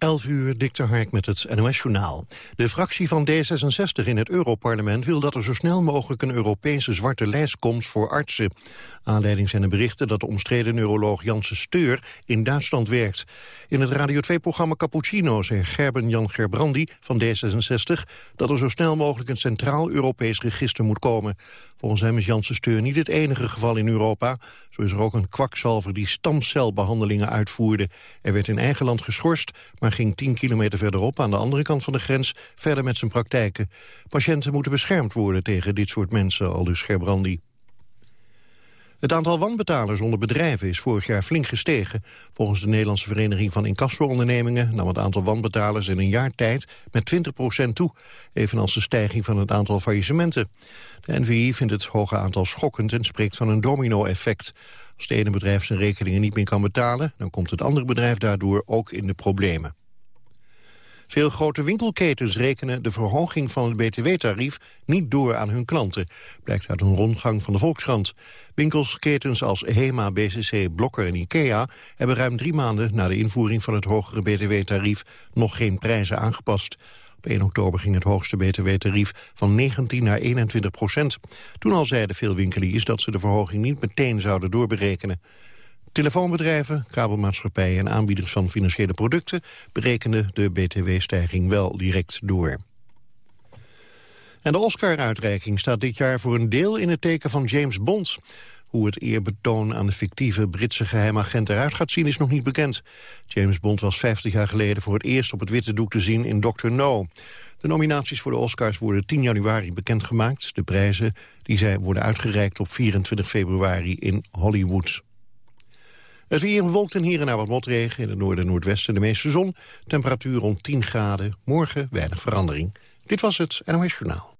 11 uur, Dikter Hark met het NOS-journaal. De fractie van D66 in het Europarlement wil dat er zo snel mogelijk een Europese zwarte lijst komt voor artsen. Aanleiding zijn de berichten dat de omstreden neuroloog Janssen Steur in Duitsland werkt. In het Radio 2-programma Cappuccino zei Gerben-Jan Gerbrandi van D66 dat er zo snel mogelijk een centraal Europees register moet komen. Volgens hem is Janssen Steur niet het enige geval in Europa. Zo is er ook een kwakzalver die stamcelbehandelingen uitvoerde. Er werd in eigen land geschorst, maar ging 10 kilometer verderop... aan de andere kant van de grens verder met zijn praktijken. Patiënten moeten beschermd worden tegen dit soort mensen, al dus Gerbrandi. Het aantal wanbetalers onder bedrijven is vorig jaar flink gestegen. Volgens de Nederlandse Vereniging van Incasso-ondernemingen... nam het aantal wanbetalers in een jaar tijd met 20% toe. Evenals de stijging van het aantal faillissementen. De NVI vindt het hoge aantal schokkend en spreekt van een domino-effect. Als het ene bedrijf zijn rekeningen niet meer kan betalen... dan komt het andere bedrijf daardoor ook in de problemen. Veel grote winkelketens rekenen de verhoging van het btw-tarief niet door aan hun klanten. Blijkt uit een rondgang van de Volkskrant. Winkelsketens als HEMA, BCC, Blokker en IKEA hebben ruim drie maanden na de invoering van het hogere btw-tarief nog geen prijzen aangepast. Op 1 oktober ging het hoogste btw-tarief van 19 naar 21 procent. Toen al zeiden veel winkeliers dat ze de verhoging niet meteen zouden doorberekenen. Telefoonbedrijven, kabelmaatschappijen en aanbieders van financiële producten berekenden de btw-stijging wel direct door. En de Oscar-uitreiking staat dit jaar voor een deel in het teken van James Bond. Hoe het eerbetoon aan de fictieve Britse geheimagent eruit gaat zien is nog niet bekend. James Bond was 50 jaar geleden voor het eerst op het witte doek te zien in Dr. No. De nominaties voor de Oscars worden 10 januari bekendgemaakt. De prijzen die zij worden uitgereikt op 24 februari in Hollywood. Het weer bewolkt en hier en daar wat motregen. In het noorden en noordwesten de meeste zon. Temperatuur rond 10 graden. Morgen weinig verandering. Dit was het NOS Journaal.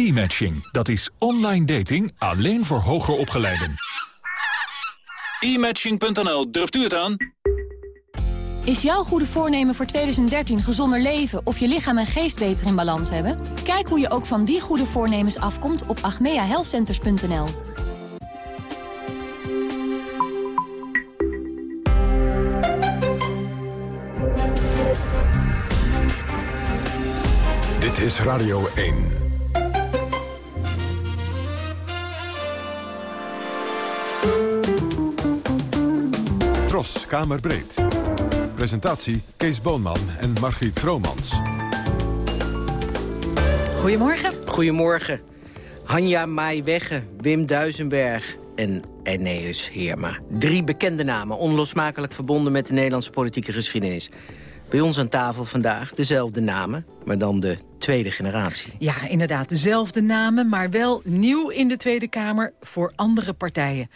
E-matching, dat is online dating alleen voor hoger opgeleiden. E-matching.nl, durft u het aan? Is jouw goede voornemen voor 2013 gezonder leven of je lichaam en geest beter in balans hebben? Kijk hoe je ook van die goede voornemens afkomt op agmeahealthcenters.nl. Dit is Radio 1. Tros, Kamerbreed. Presentatie Kees Boonman en Margriet Vromans. Goedemorgen. Goedemorgen. Hanja Maaiwegge, Wim Duisenberg en Eneus Heerma. Drie bekende namen, onlosmakelijk verbonden met de Nederlandse politieke geschiedenis. Bij ons aan tafel vandaag dezelfde namen, maar dan de tweede generatie. Ja, inderdaad, dezelfde namen, maar wel nieuw in de Tweede Kamer voor andere partijen.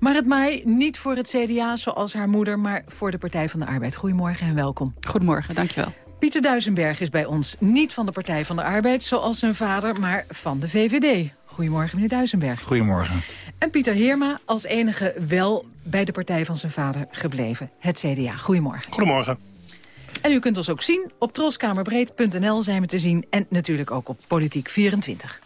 Maar het Maai niet voor het CDA zoals haar moeder, maar voor de Partij van de Arbeid. Goedemorgen en welkom. Goedemorgen, dankjewel. Pieter Duisenberg is bij ons niet van de Partij van de Arbeid zoals zijn vader, maar van de VVD. Goedemorgen, meneer Duisenberg. Goedemorgen. En Pieter Heerma als enige wel bij de partij van zijn vader gebleven, het CDA. Goedemorgen. Goedemorgen. En u kunt ons ook zien. Op troskamerbreed.nl zijn we te zien. En natuurlijk ook op Politiek 24.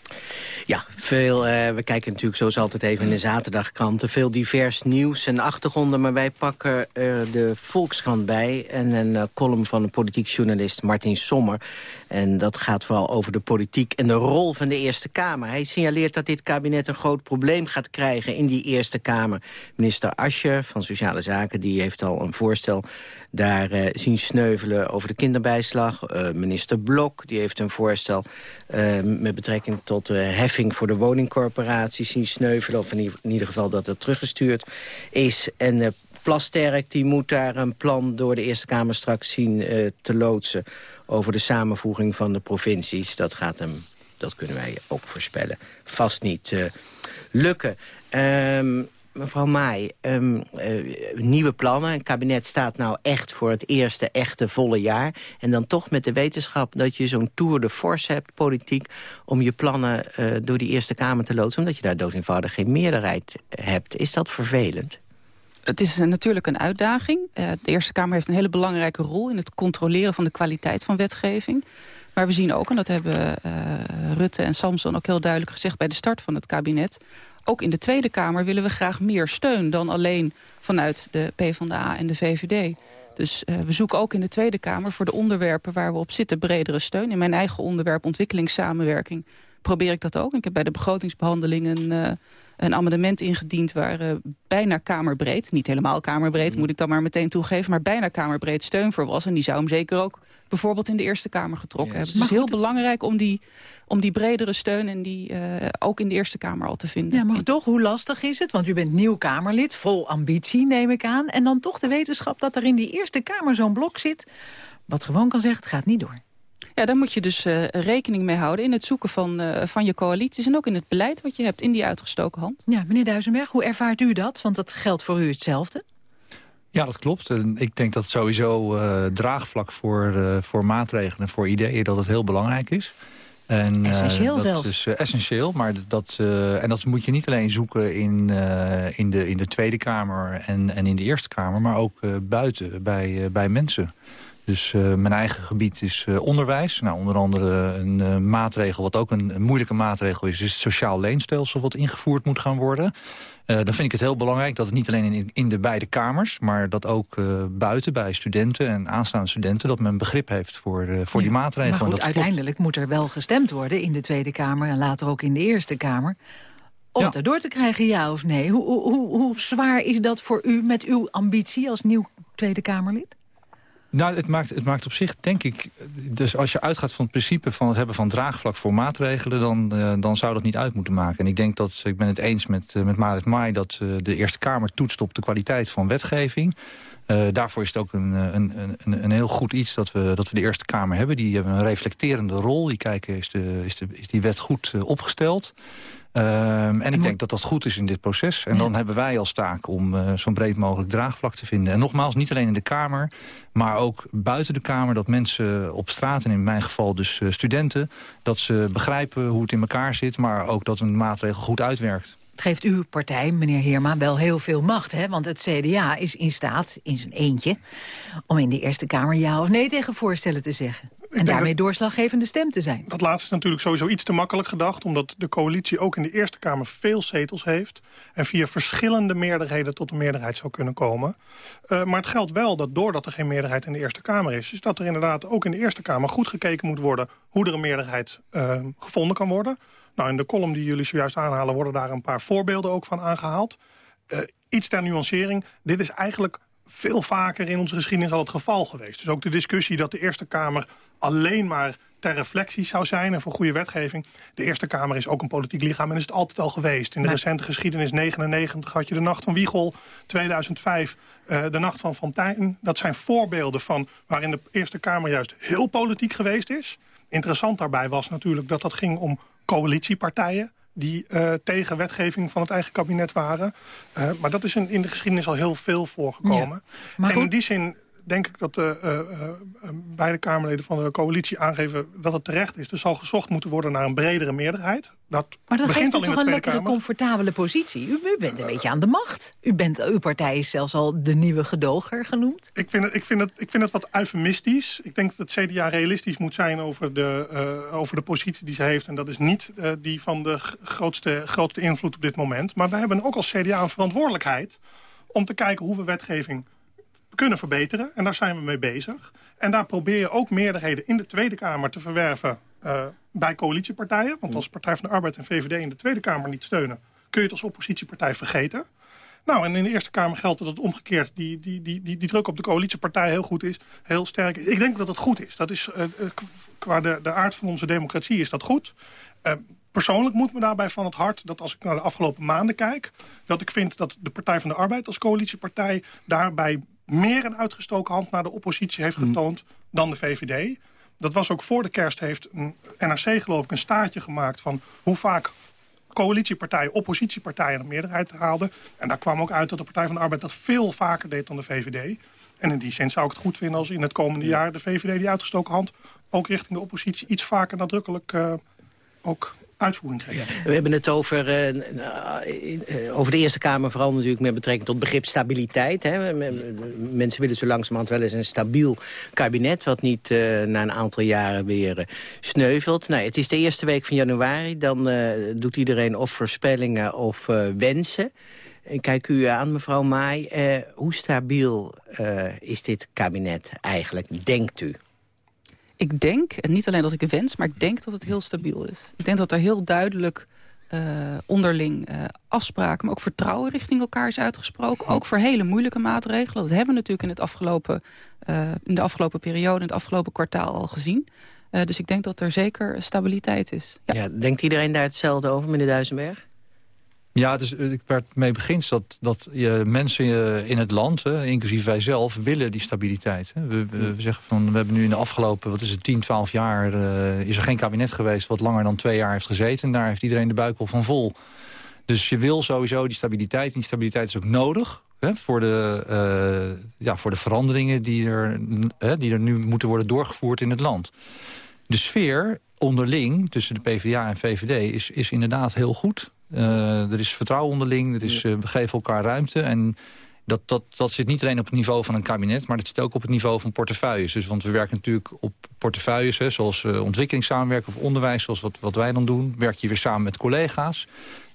Ja, veel, uh, we kijken natuurlijk zoals altijd even in de zaterdagkranten. Veel divers nieuws en achtergronden. Maar wij pakken er de Volkskrant bij. En een uh, column van de politiek journalist Martin Sommer. En dat gaat vooral over de politiek en de rol van de Eerste Kamer. Hij signaleert dat dit kabinet een groot probleem gaat krijgen in die Eerste Kamer. Minister Ascher van Sociale Zaken die heeft al een voorstel daar uh, zien sneuvelen over de kinderbijslag. Uh, minister Blok die heeft een voorstel uh, met betrekking tot heffing voor de woningcorporaties zien sneuvelen. Of in ieder geval dat het teruggestuurd is. En Plasterk die moet daar een plan door de Eerste Kamer straks zien te loodsen over de samenvoeging van de provincies. Dat gaat hem, dat kunnen wij ook voorspellen, vast niet lukken. Um, mevrouw Maai, um, nieuwe plannen. Het kabinet staat nou echt voor het eerste echte volle jaar. En dan toch met de wetenschap dat je zo'n tour de force hebt, politiek... om je plannen uh, door die Eerste Kamer te loodsen... omdat je daar dood eenvoudig geen meerderheid hebt. Is dat vervelend? Het is natuurlijk een uitdaging. De Eerste Kamer heeft een hele belangrijke rol... in het controleren van de kwaliteit van wetgeving. Maar we zien ook, en dat hebben Rutte en Samson ook heel duidelijk gezegd... bij de start van het kabinet ook in de Tweede Kamer willen we graag meer steun... dan alleen vanuit de PvdA en de VVD. Dus uh, we zoeken ook in de Tweede Kamer voor de onderwerpen waar we op zitten bredere steun. In mijn eigen onderwerp ontwikkelingssamenwerking probeer ik dat ook. Ik heb bij de begrotingsbehandelingen uh, een amendement ingediend... waar uh, bijna kamerbreed, niet helemaal kamerbreed... Mm. moet ik dan maar meteen toegeven... maar bijna kamerbreed steun voor was. En die zou hem zeker ook bijvoorbeeld in de Eerste Kamer getrokken yes. hebben. Dus het is heel belangrijk om die, om die bredere steun... en die uh, ook in de Eerste Kamer al te vinden. Ja, maar toch, hoe lastig is het? Want u bent nieuw Kamerlid, vol ambitie neem ik aan. En dan toch de wetenschap dat er in die Eerste Kamer zo'n blok zit... wat gewoon kan zeggen, het gaat niet door. Ja, daar moet je dus uh, rekening mee houden in het zoeken van, uh, van je coalities... en ook in het beleid wat je hebt in die uitgestoken hand. Ja, meneer Duisenberg, hoe ervaart u dat? Want dat geldt voor u hetzelfde. Ja, dat klopt. En ik denk dat sowieso uh, draagvlak voor, voor maatregelen en voor ideeën... dat het heel belangrijk is. En, essentieel dat zelfs. Is, essentieel, maar dat, en dat moet je niet alleen zoeken in, in, de, in de Tweede Kamer en, en in de Eerste Kamer... maar ook buiten, bij, bij mensen. Dus uh, mijn eigen gebied is uh, onderwijs. Nou, onder andere een uh, maatregel, wat ook een, een, moeilijke maatregel is... is het sociaal leenstelsel wat ingevoerd moet gaan worden. dan vind ik het heel belangrijk dat het niet alleen in, in de beide kamers... maar dat ook buiten bij studenten en aanstaande studenten... dat men begrip heeft voor, voor ja, die maatregelen. Maar goed, uiteindelijk moet er wel gestemd worden in de Tweede Kamer... en later ook in de Eerste Kamer om ja. het erdoor te krijgen, ja of nee. Hoe, hoe, hoe zwaar is dat voor u met uw ambitie als nieuw Tweede Kamerlid? Nou, het maakt, het maakt op zich, denk ik... Dus als je uitgaat van het principe van het hebben van draagvlak voor maatregelen... dan, uh, dan zou dat niet uit moeten maken. En ik denk dat, ik ben het eens met, uh, met Marit Maai... dat uh, de Eerste Kamer toetst op de kwaliteit van wetgeving. daarvoor is het ook een, een, een, een heel goed iets dat we, dat we de Eerste Kamer hebben. Die hebben een reflecterende rol. Die kijken, is, de, is, de, is die wet goed opgesteld? Um, en ik denk dat dat goed is in dit proces. En dan hebben wij als taak om uh, zo'n breed mogelijk draagvlak te vinden. En nogmaals, niet alleen in de Kamer, maar ook buiten de Kamer... dat mensen op straat, en in mijn geval dus uh, studenten... dat ze begrijpen hoe het in elkaar zit... maar ook dat een maatregel goed uitwerkt. Het geeft uw partij, meneer Heerma, wel heel veel macht. Hè? Want het CDA is in staat, in zijn eentje... om in de Eerste Kamer ja of nee tegen voorstellen te zeggen. En daarmee doorslaggevende stem te zijn. Dat laatste is natuurlijk sowieso iets te makkelijk gedacht... omdat de coalitie ook in de Eerste Kamer veel zetels heeft... en via verschillende meerderheden tot een meerderheid zou kunnen komen. Uh, maar het geldt wel dat doordat er geen meerderheid in de Eerste Kamer is... is dat er inderdaad ook in de Eerste Kamer goed gekeken moet worden... hoe er een meerderheid uh, gevonden kan worden. Nou, in de column die jullie zojuist aanhalen... worden daar een paar voorbeelden ook van aangehaald. Uh, iets ter nuancering. Dit is eigenlijk veel vaker in onze geschiedenis al het geval geweest. Dus ook de discussie dat de Eerste Kamer alleen maar ter reflectie zou zijn en voor goede wetgeving. De Eerste Kamer is ook een politiek lichaam en is het altijd al geweest. In de recente geschiedenis 99 had je de Nacht van Wiegel, 2005 uh, de Nacht van Fontijn. Dat zijn voorbeelden van waarin de Eerste Kamer juist heel politiek geweest is. Interessant daarbij was natuurlijk dat dat ging om coalitiepartijen die uh, tegen wetgeving van het eigen kabinet waren. Uh, maar dat is in, in de geschiedenis al heel veel voorgekomen. Ja, en in die zin denk ik dat de uh, uh, beide Kamerleden van de coalitie aangeven dat het terecht is. Er zal gezocht moeten worden naar een bredere meerderheid. Dat maar dat geeft u toch een lekkere, Kamer. comfortabele positie. U, u bent een beetje aan de macht. U bent, uw partij is zelfs al de nieuwe gedoger genoemd. Ik vind het, ik vind het, ik vind het wat eufemistisch. Ik denk dat het CDA realistisch moet zijn over de, uh, over de positie die ze heeft. En dat is niet die van de grootste, grootste invloed op dit moment. Maar wij hebben ook als CDA een verantwoordelijkheid... om te kijken hoe we wetgeving kunnen verbeteren. En daar zijn we mee bezig. En daar probeer je ook meerderheden in de Tweede Kamer te verwerven uh, bij coalitiepartijen. Want als Partij van de Arbeid en VVD in de Tweede Kamer niet steunen... kun je het als oppositiepartij vergeten. Nou, en in de Eerste Kamer geldt dat het omgekeerd... die, die, die, die, die druk op de coalitiepartij heel goed is, heel sterk is. Ik denk dat het goed is. Dat is uh, qua de, de aard van onze democratie is dat goed. Persoonlijk moet me daarbij van het hart dat als ik naar de afgelopen maanden kijk... dat ik vind dat de Partij van de Arbeid als coalitiepartij... daarbij meer een uitgestoken hand naar de oppositie heeft getoond mm. dan de VVD. Dat was ook voor de kerst heeft een NRC geloof ik een staartje gemaakt van hoe vaak coalitiepartijen, oppositiepartijen een meerderheid haalden. En daar kwam ook uit dat de Partij van de Arbeid dat veel vaker deed dan de VVD. En in die zin zou ik het goed vinden als in het komende jaar... de VVD die uitgestoken hand ook richting de oppositie... iets vaker nadrukkelijk uh, ook uitvoering. We hebben het over, uh, uh, over de Eerste Kamer, vooral natuurlijk met betrekking tot begrip stabiliteit. Hè. Mensen willen zo langzamerhand wel eens een stabiel kabinet, wat niet na een aantal jaren weer sneuvelt. Nou, het is de eerste week van januari, dan doet iedereen of voorspellingen of wensen. Kijk u aan, mevrouw Maai. hoe stabiel is dit kabinet eigenlijk, denkt u? Ik denk, en niet alleen dat ik het wens, maar ik denk dat het heel stabiel is. Ik denk dat er heel duidelijk uh, onderling uh, afspraken, maar ook vertrouwen richting elkaar is uitgesproken. Ook voor hele moeilijke maatregelen. Dat hebben we natuurlijk in, het afgelopen, uh, in de afgelopen periode, in het afgelopen kwartaal al gezien. dus ik denk dat er zeker stabiliteit is. Ja. ja denkt iedereen daar hetzelfde over, meneer Duisenberg? Ja, dus, ik werd mee begint dat, dat je mensen in het land, hè, inclusief wij zelf, willen die stabiliteit. Hè. We, zeggen van, we hebben nu in de afgelopen, wat is het, 10, 12 jaar... Is er geen kabinet geweest wat langer dan twee jaar heeft gezeten. En daar heeft iedereen de buik al van vol. Dus je wil sowieso die stabiliteit. En die stabiliteit is ook nodig hè, voor, de, ja, voor de veranderingen die er, hè, die er nu moeten worden doorgevoerd in het land. De sfeer onderling tussen de PvdA en VVD is, is inderdaad heel goed. Uh, er is vertrouwen onderling, er is, uh, we geven elkaar ruimte. En dat, dat, dat zit niet alleen op het niveau van een kabinet... maar dat zit ook op het niveau van portefeuilles. Dus, want we werken natuurlijk op portefeuilles... Hè, zoals uh, ontwikkelingssamenwerking of onderwijs, zoals wat, wat wij dan doen. Werk je weer samen met collega's.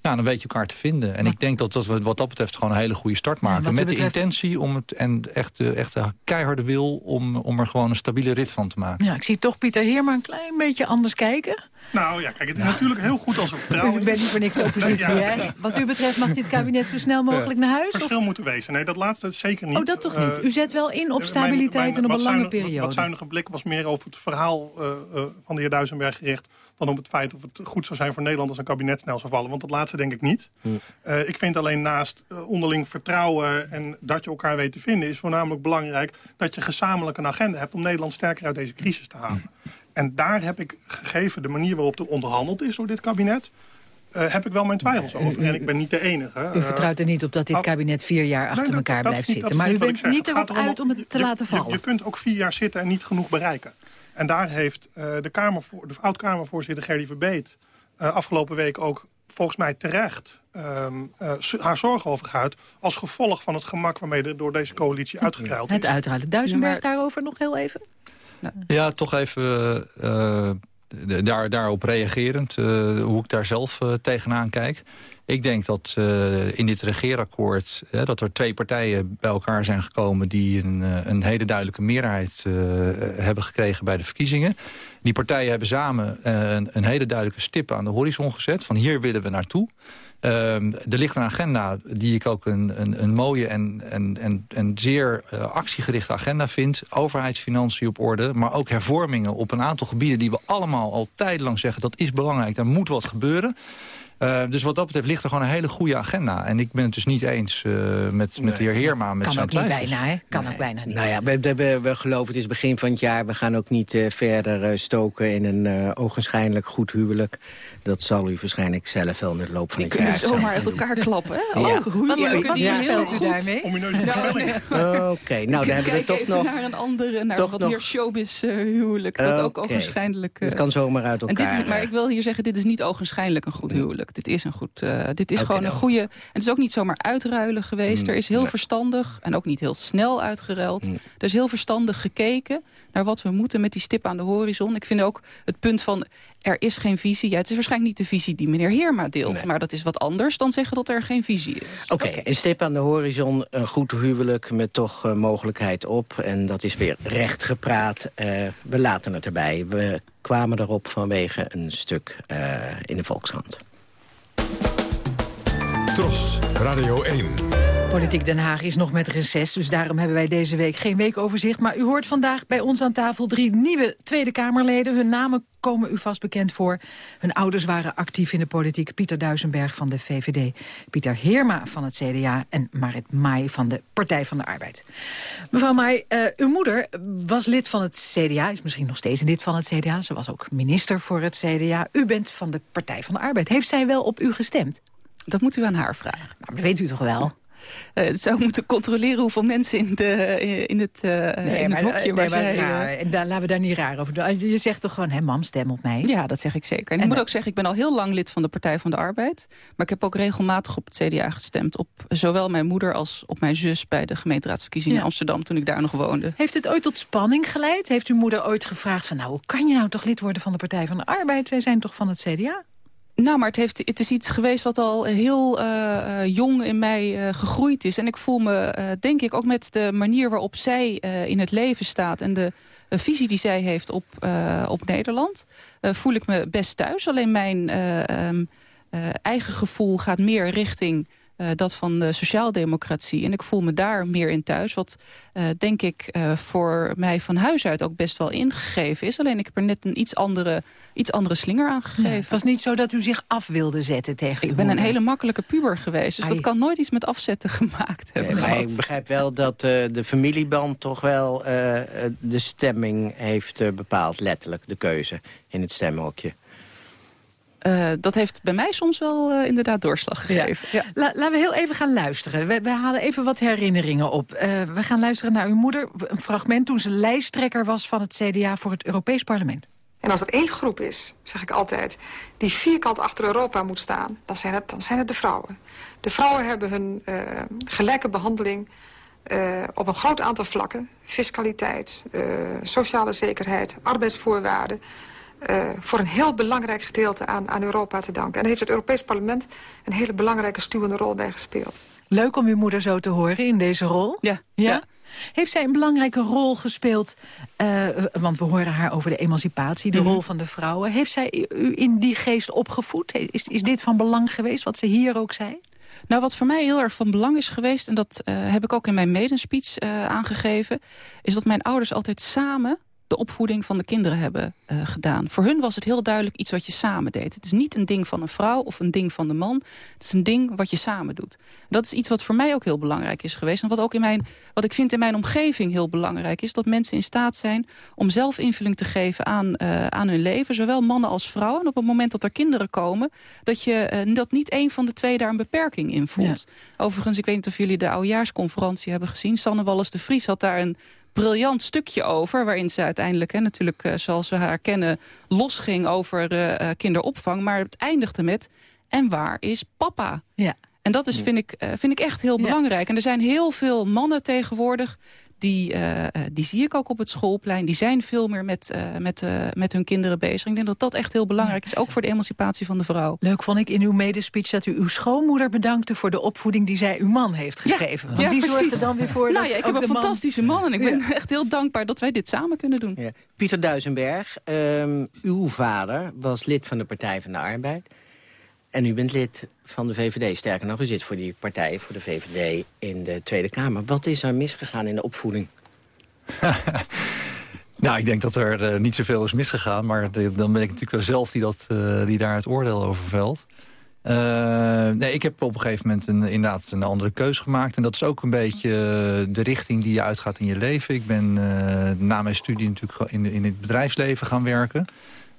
Ja, dan weet je elkaar te vinden. En ik denk dat, dat we wat dat betreft gewoon een hele goede start maken. met de intentie om het, en echt, echt de keiharde wil om, om er gewoon een stabiele rit van te maken. Ja, ik zie toch Pieter Heerma een klein beetje anders kijken. Nou ja, kijk, het is natuurlijk heel goed als er vertrouwen is. U bent niet voor niks oppositie, hè? Wat u betreft mag dit kabinet zo snel mogelijk naar huis? verschil of? moeten wezen. Nee, dat laatste zeker niet. Oh, dat toch niet? U zet wel in op stabiliteit en op een lange periode. Wat zuinige blik was meer over het verhaal uh, uh, van de heer Duisenberg gericht... dan op het feit of het goed zou zijn voor Nederland als een kabinet snel zou vallen. Want dat laatste denk ik niet. Uh, ik vind alleen naast onderling vertrouwen en dat je elkaar weet te vinden... is voornamelijk belangrijk dat je gezamenlijk een agenda hebt... om Nederland sterker uit deze crisis te halen. En daar heb ik gegeven de manier waarop er onderhandeld is door dit kabinet... Uh, heb ik wel mijn twijfels over. En ik ben niet de enige. U vertrouwt er niet op dat dit kabinet vier jaar achter elkaar blijft zitten. Maar u bent niet erop uit om het te laten vallen. Je, je, kunt ook vier jaar zitten en niet genoeg bereiken. En daar heeft uh, de, Kamervoor, de oud-Kamervoorzitter Gerdy Verbeet... Uh, afgelopen week ook volgens mij terecht um, haar zorgen over geuit... als gevolg van het gemak waarmee er door deze coalitie uitgeruild is. Het uitruilen. Duizendberg daarover nog heel even? Ja, toch even uh, daar, daarop reagerend, uh, hoe ik daar zelf uh, tegenaan kijk. Ik denk dat in dit regeerakkoord dat er twee partijen bij elkaar zijn gekomen... die een, een hele duidelijke meerderheid hebben gekregen bij de verkiezingen. Die partijen hebben samen een, een hele duidelijke stip aan de horizon gezet. Van hier willen we naartoe. Um, er ligt een agenda die ik ook een, een, een mooie en, en, en, en zeer actiegerichte agenda vind. Overheidsfinanciën op orde, maar ook hervormingen op een aantal gebieden... die we allemaal al tijdenlang zeggen dat is belangrijk, daar moet wat gebeuren. Uh, dus wat dat betreft ligt er gewoon een hele goede agenda. En ik ben het dus niet eens uh, met, met de heer Heerma met kan zijn ook niet bijna, hè? Kan ook bijna niet. Nou ja, we, we, we, geloven het is begin van het jaar. We gaan ook niet uh, verder stoken in een ogenschijnlijk goed huwelijk. Dat zal u waarschijnlijk zelf wel in de loop van het jaar. Je zomaar uit elkaar klappen, hè? Ja. Oh, hoe, ja, wat ja, speelt u daarmee? Omineuze voorspelling. Oké, nou dan hebben we toch nog... naar een andere, naar toch wat nog... meer showbiz huwelijk. Dat ook ogenschijnlijk... het kan zomaar uit elkaar. En dit is, maar ik wil hier zeggen, dit is niet ogenschijnlijk een goed huwelijk. Dit is een goed... Uh, dit is okay, gewoon een goede... En het is ook niet zomaar uitruilen geweest. Mm, er is heel nee. verstandig en ook niet heel snel uitgeruild. Mm. Er is heel verstandig gekeken naar wat we moeten met die stip aan de horizon. Ik vind ook het punt van er is geen visie. Ja, het is waarschijnlijk niet de visie die meneer Heerma deelt. Nee. Maar dat is wat anders dan zeggen dat er geen visie is. Oké, okay, okay. een stip aan de horizon, een goed huwelijk met toch uh, mogelijkheid op. En dat is weer recht gepraat. Uh, we laten het erbij. We kwamen erop vanwege een stuk uh, in de Volkskrant. Tros, Radio 1. Politiek Den Haag is nog met reces, dus daarom hebben wij deze week geen weekoverzicht. Maar u hoort vandaag bij ons aan tafel drie nieuwe Tweede Kamerleden. Hun namen komen u vast bekend voor. Hun ouders waren actief in de politiek. Pieter Duisenberg van de VVD, Pieter Heerma van het CDA... en Marit Maai van de Partij van de Arbeid. Mevrouw Maai, uh, uw moeder was lid van het CDA, is misschien nog steeds lid van het CDA. Ze was ook minister voor het CDA. U bent van de Partij van de Arbeid. Heeft zij wel op u gestemd? Dat moet u aan haar vragen. Dat weet u toch wel? uh, zou moeten controleren hoeveel mensen in, de, eh, in het, uh, nee, in het hokje nee, zij... en daar, laten we daar niet raar over doen. Je zegt toch gewoon, hè, mam, stem op mij? Ja, dat zeg ik zeker. En, en ik moet ook zeggen, ik ben al heel lang lid van de Partij van de Arbeid. Maar ik heb ook regelmatig op het CDA gestemd. Op zowel mijn moeder als op mijn zus bij de gemeenteraadsverkiezingen in Amsterdam... toen ik daar nog woonde. Heeft het ooit tot spanning geleid? Heeft uw moeder ooit gevraagd van... nou, hoe kan je nou toch lid worden van de Partij van de Arbeid? Wij zijn toch van het CDA? Nou, maar het, heeft, het is iets geweest wat al heel uh, jong in mij uh, gegroeid is. En ik voel me, denk ik, ook met de manier waarop zij in het leven staat... en de visie die zij heeft op, op Nederland, voel ik me best thuis. Alleen mijn um, eigen gevoel gaat meer richting uh, dat van de sociaaldemocratie. En ik voel me daar meer in thuis. Wat uh, denk ik uh, voor mij van huis uit ook best wel ingegeven is. Alleen ik heb er net een iets andere, iets andere slinger aan gegeven. Ja, het was niet zo dat u zich af wilde zetten tegen Ik ben een hele makkelijke puber geweest. Dus Ai. dat kan nooit iets met afzetten gemaakt hebben. Nee, ik begrijp wel dat de familieband toch wel de stemming heeft bepaald. Letterlijk de keuze in het stemhokje. Uh, dat heeft bij mij soms wel uh, inderdaad doorslag gegeven. Ja. Ja. La, laten we heel even gaan luisteren. We, we halen even wat herinneringen op. Uh, we gaan luisteren naar uw moeder. Een fragment toen ze lijsttrekker was van het CDA voor het Europees Parlement. En als er één groep is, zeg ik altijd, die vierkant achter Europa moet staan... dan zijn het, dan zijn het de vrouwen. De vrouwen hebben hun gelijke behandeling op een groot aantal vlakken. Fiscaliteit, sociale zekerheid, arbeidsvoorwaarden uh, voor een heel belangrijk gedeelte aan, aan Europa te danken. En daar heeft het Europees Parlement een hele belangrijke stuwende rol bij gespeeld. Leuk om uw moeder zo te horen in deze rol. Ja. ja? ja. Heeft zij een belangrijke rol gespeeld, uh, want we horen haar over de emancipatie, de mm -hmm. rol van de vrouwen. Heeft zij u in die geest opgevoed? Is, is dit van belang geweest, wat ze hier ook zei? Nou, wat voor mij heel erg van belang is geweest... en dat uh, heb ik ook in mijn medenspeech uh, aangegeven... is dat mijn ouders altijd samen de opvoeding van de kinderen hebben uh, gedaan. Voor hun was het heel duidelijk iets wat je samen deed. Het is niet een ding van een vrouw of een ding van de man. Het is een ding wat je samen doet. Dat is iets wat voor mij ook heel belangrijk is geweest. En wat, ook in mijn, wat ik vind in mijn omgeving heel belangrijk is... dat mensen in staat zijn om zelf invulling te geven aan, uh, aan hun leven. Zowel mannen als vrouwen. En op het moment dat er kinderen komen... dat, je, uh, dat niet één van de twee daar een beperking in voelt. Ja. Overigens, ik weet niet of jullie de oudejaarsconferentie hebben gezien. Sanne Wallis de Vries had daar een briljant stukje over... waarin ze uiteindelijk, hè, natuurlijk uh, zoals we haar kennen... losging over uh, kinderopvang. Maar het eindigde met... en waar is papa? Ja. En dat is, vind, ik, uh, vind ik echt heel belangrijk. En er zijn heel veel mannen tegenwoordig die, uh, die zie ik ook op het schoolplein. Die zijn veel meer met, uh, met, uh, met hun kinderen bezig. Ik denk dat dat echt heel belangrijk is, ook voor de emancipatie van de vrouw. Leuk vond ik in uw medespeech dat u uw schoonmoeder bedankte... voor de opvoeding die zij uw man heeft gegeven. Ja, Want ja, die precies. zorgde dan weer voor nou, dat ja, Ik heb een fantastische man... man en ik ben ja. echt heel dankbaar dat wij dit samen kunnen doen. Ja. Pieter Duisenberg, um, uw vader was lid van de Partij van de Arbeid... En u bent lid van de VVD. Sterker nog, u zit voor die partij, voor de VVD, in de Tweede Kamer. Wat is er misgegaan in de opvoeding? nou, ik denk dat er uh, niet zoveel is misgegaan. Maar dan ben ik natuurlijk zelf die, dat, uh, die daar het oordeel over velt. Uh, nee, ik heb op een gegeven moment een, inderdaad een andere keus gemaakt. En dat is ook een beetje de richting die je uitgaat in je leven. Ik ben na mijn studie natuurlijk in, in het bedrijfsleven gaan werken.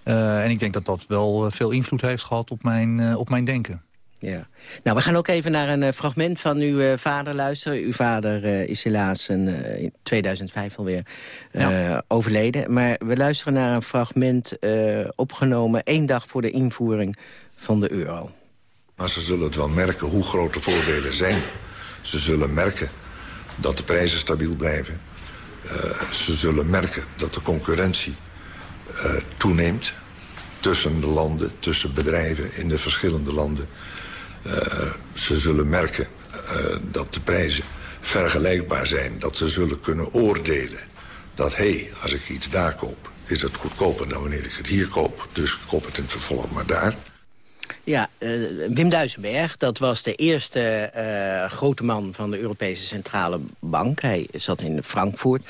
En ik denk dat dat wel veel invloed heeft gehad op mijn, op mijn denken. Ja. Nou, we gaan ook even naar een uh, fragment van uw uh, vader luisteren. Uw vader uh, is helaas een, in 2005 alweer ja. overleden. Maar we luisteren naar een fragment opgenomen... één dag voor de invoering van de euro. Maar ze zullen het wel merken hoe groot de voordelen zijn. Ze zullen merken dat de prijzen stabiel blijven. ze zullen merken dat de concurrentie toeneemt tussen de landen, tussen bedrijven in de verschillende landen. Uh, ze zullen merken uh, dat de prijzen vergelijkbaar zijn. Dat ze zullen kunnen oordelen dat, hé, hey, als ik iets daar koop... is het goedkoper dan wanneer ik het hier koop. Dus ik koop het in het vervolg maar daar. Ja, Wim Duisenberg, dat was de eerste grote man van de Europese Centrale Bank. Hij zat in Frankfurt.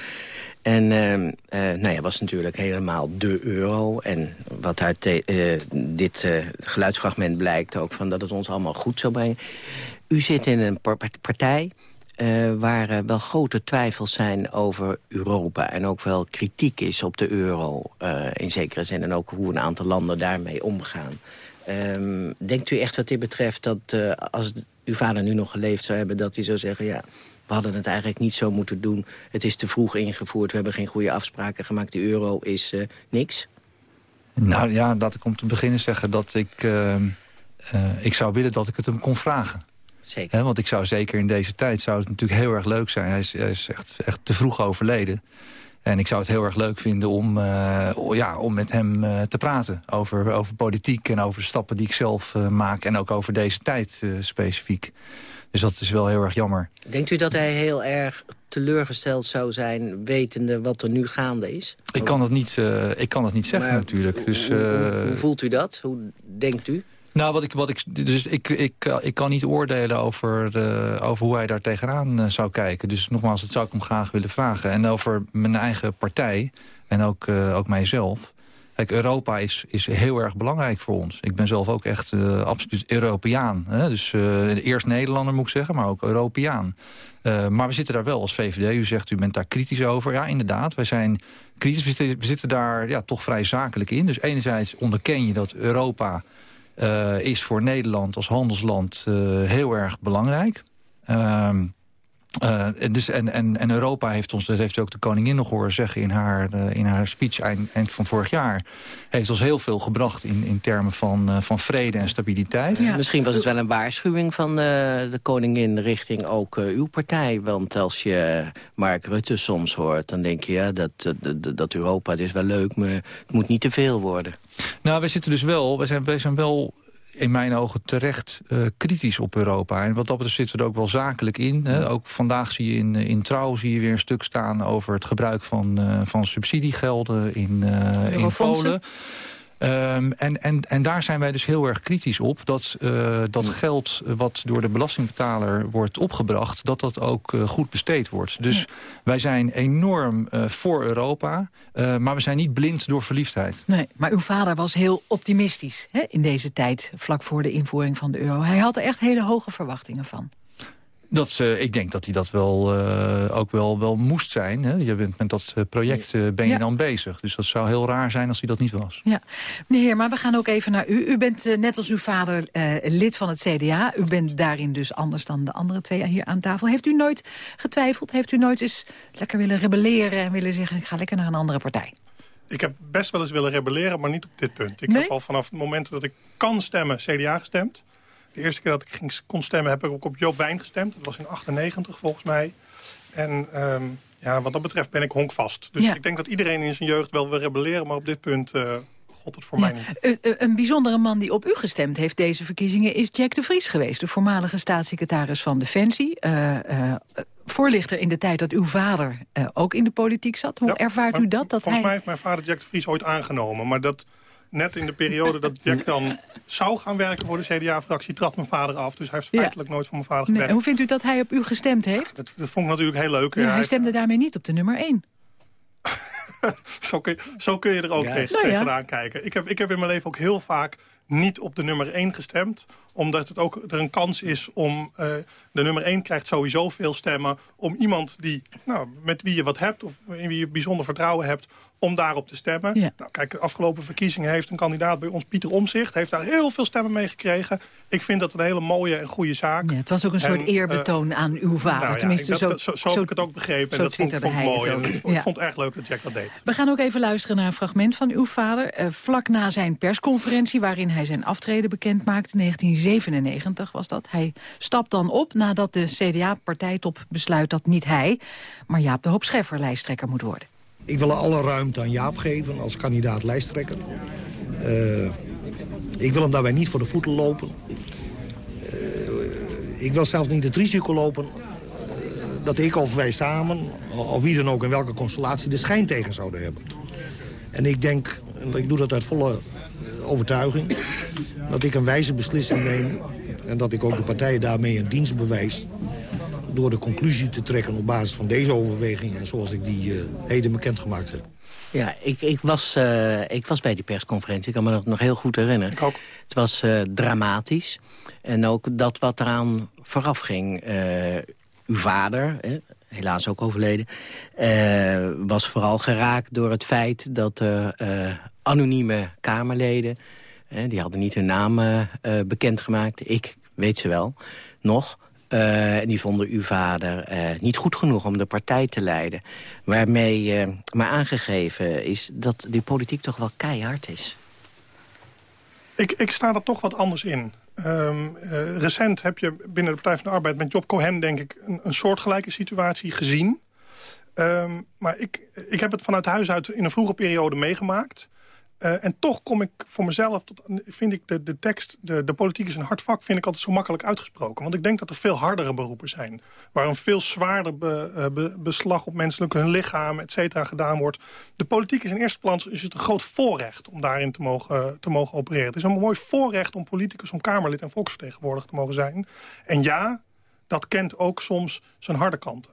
En uh, nou ja, was natuurlijk helemaal de euro. En wat uit uh, dit uh, geluidsfragment blijkt ook... Van dat het ons allemaal goed zou brengen. U zit in een partij waar wel grote twijfels zijn over Europa... en ook wel kritiek is op de euro in zekere zin... en ook hoe een aantal landen daarmee omgaan. Um, denkt u echt wat dit betreft dat als uw vader nu nog geleefd zou hebben... dat hij zou zeggen, ja, we hadden het eigenlijk niet zo moeten doen. Het is te vroeg ingevoerd, we hebben geen goede afspraken gemaakt. De euro is uh, niks. Nou ja, laat ik om te beginnen zeggen dat ik... Uh, uh, ik zou willen dat ik het hem kon vragen. Zeker. want ik zou zeker in deze tijd zou het natuurlijk heel erg leuk zijn. Hij is, hij is echt, echt te vroeg overleden. En ik zou het heel erg leuk vinden om, uh, ja, om met hem uh, te praten. Over, over politiek en over de stappen die ik zelf uh, maak. En ook over deze tijd specifiek. Dus dat is wel heel erg jammer. Denkt u dat hij heel erg teleurgesteld zou zijn... wetende wat er nu gaande is? Ik kan het niet, uh, ik kan het niet zeggen maar, natuurlijk. Dus, hoe, hoe, hoe, voelt u dat? Hoe denkt u? Nou, wat ik, wat ik, dus ik, ik, ik kan niet oordelen over, de, over hoe hij daar tegenaan zou kijken. Dus nogmaals, dat zou ik hem graag willen vragen. En over mijn eigen partij en ook, uh, ook mijzelf. Kijk, Europa is, is heel erg belangrijk voor ons. Ik ben zelf ook echt uh, absoluut Europeaan. Hè? Dus uh, eerst Nederlander moet ik zeggen, maar ook Europeaan. Uh, maar we zitten daar wel als VVD. U zegt, u bent daar kritisch over. Ja, inderdaad, wij zijn kritisch. We zitten, daar ja, toch vrij zakelijk in. Dus enerzijds onderken je dat Europa is voor Nederland als handelsland heel erg belangrijk. Ehm uh, dus en, en, en Europa heeft ons, dat heeft ook de koningin nog horen zeggen in haar, uh, in haar speech eind, eind, van vorig jaar, heeft ons heel veel gebracht in, in termen van, uh, van vrede en stabiliteit. Ja. Misschien was het wel een waarschuwing van de koningin richting ook uw partij. Want als je Mark Rutte soms hoort, dan denk je ja, dat, dat, dat Europa, het is wel leuk, maar het moet niet te veel worden. Nou, wij zitten dus wel, wij zijn, wij zijn wel in mijn ogen terecht uh, kritisch op Europa. En wat dat betreft zitten we er ook wel zakelijk in. Hè. Ook vandaag zie je in, in Trouw zie je weer een stuk staan... over het gebruik van, uh, van subsidiegelden in, uh, in Polen. Um, en, en, en daar zijn wij dus heel erg kritisch op. Dat uh, dat geld wat door de belastingbetaler wordt opgebracht... dat dat ook uh, goed besteed wordt. Dus ja. wij zijn enorm uh, voor Europa. maar we zijn niet blind door verliefdheid. Nee, maar uw vader was heel optimistisch hè, in deze tijd... vlak voor de invoering van de euro. Hij had er echt hele hoge verwachtingen van. Dat, uh, ik denk dat hij dat wel, uh, ook wel, wel moest zijn. Hè? Je bent met dat uh, project ben je ja. dan bezig. Dus dat zou heel raar zijn als hij dat niet was. Ja. Meneer Heer, maar we gaan ook even naar u. U bent net als uw vader lid van het CDA. U bent daarin dus anders dan de andere twee hier aan tafel. Heeft u nooit getwijfeld? Heeft u nooit eens lekker willen rebelleren... en willen zeggen, ik ga lekker naar een andere partij? Ik heb best wel eens willen rebelleren, maar niet op dit punt. Ik nee? heb al vanaf het moment dat ik kan stemmen CDA gestemd. De eerste keer dat ik ging, kon stemmen heb ik ook op Joop Wijn gestemd. Dat was in 98 volgens mij. En um, ja, wat dat betreft ben ik honkvast. Dus ja. ik denk dat iedereen in zijn jeugd wel wil rebelleren. Maar op dit punt uh, god het voor ja. mij niet. Een, een bijzondere man die op u gestemd heeft deze verkiezingen... is Jack de Vries geweest. De voormalige staatssecretaris van Defensie. Voorlichter in de tijd dat uw vader ook in de politiek zat. Hoe ja, ervaart u dat? dat volgens hij... mij heeft mijn vader Jack de Vries ooit aangenomen. Maar dat net in de periode dat Jack dan zou gaan werken voor de CDA-fractie... trad mijn vader af. Dus hij heeft feitelijk ja. nooit voor mijn vader gewerkt. Nee, hoe vindt u dat hij op u gestemd heeft? Dat, dat vond ik natuurlijk heel leuk. Ja, hij stemde daarmee niet op de nummer 1. zo, kun je, zo, kun je, er ook ja. tegen, nou, tegenaan kijken. Ik heb, ik heb in mijn leven ook heel vaak niet op de nummer 1 gestemd. Omdat het ook er een kans is om... Uh, de nummer 1 krijgt sowieso veel stemmen... om iemand die, nou, met wie je wat hebt... of in wie je bijzonder vertrouwen hebt om daarop te stemmen. Ja. Nou, kijk, de afgelopen verkiezingen heeft een kandidaat bij ons, Pieter Omzicht... heeft daar heel veel stemmen mee gekregen. Ik vind dat een hele mooie en goede zaak. Ja, het was ook een soort en, eerbetoon uh, aan uw vader. Nou ja, Tenminste, dat, zo, dat, zo, zo, heb ik het ook begrepen. En dat vond, vond ik mooi. En. Ik vond het erg leuk dat Jack dat deed. We gaan ook even luisteren naar een fragment van uw vader. Uh, vlak na zijn persconferentie, waarin hij zijn aftreden bekend maakte... 1997 was dat. Hij stapt dan op nadat de CDA-partijtop besluit dat niet hij... maar Jaap de Hoop Scheffer lijsttrekker moet worden. Ik wil alle ruimte aan Jaap geven als kandidaat lijsttrekker. Uh, ik wil hem daarbij niet voor de voeten lopen. Uh, ik wil zelfs niet het risico lopen uh, dat ik of wij samen, of wie dan ook in welke constellatie, de schijn tegen zouden hebben. En ik denk, en ik doe dat uit volle overtuiging dat ik een wijze beslissing neem... en dat ik ook de partijen daarmee een dienst bewijs... door de conclusie te trekken op basis van deze overwegingen... zoals ik die uh, heden bekendgemaakt heb. Ja, ik, ik, was, uh, ik was bij die persconferentie. Ik kan me dat nog heel goed herinneren. Ik ook. Het was uh, dramatisch. En ook dat wat eraan vooraf ging. Uh, uw vader, hè, helaas ook overleden... was vooral geraakt door het feit dat er anonieme Kamerleden... die hadden niet hun naam bekendgemaakt. Ik weet ze wel, nog... Uh, en die vonden uw vader uh, niet goed genoeg om de partij te leiden. Waarmee uh, maar aangegeven is dat die politiek toch wel keihard is. Ik, ik sta er toch wat anders in. Um, recent heb je binnen de Partij van de Arbeid met Job Cohen... denk ik een, een soortgelijke situatie gezien. Um, maar ik, ik heb het vanuit huis uit in een vroege periode meegemaakt... Uh, en toch kom ik voor mezelf, tot, vind ik de, de tekst, de, de politiek is een hard vak, vind ik altijd zo makkelijk uitgesproken. Want ik denk dat er veel hardere beroepen zijn. Waar een veel zwaarder be, beslag op menselijke hun lichaam, et cetera, gedaan wordt. De politiek is in eerste plaats is het een groot voorrecht om daarin te mogen, te mogen opereren. Het is een mooi voorrecht om politicus, om Kamerlid en volksvertegenwoordiger te mogen zijn. En ja, dat kent ook soms zijn harde kanten.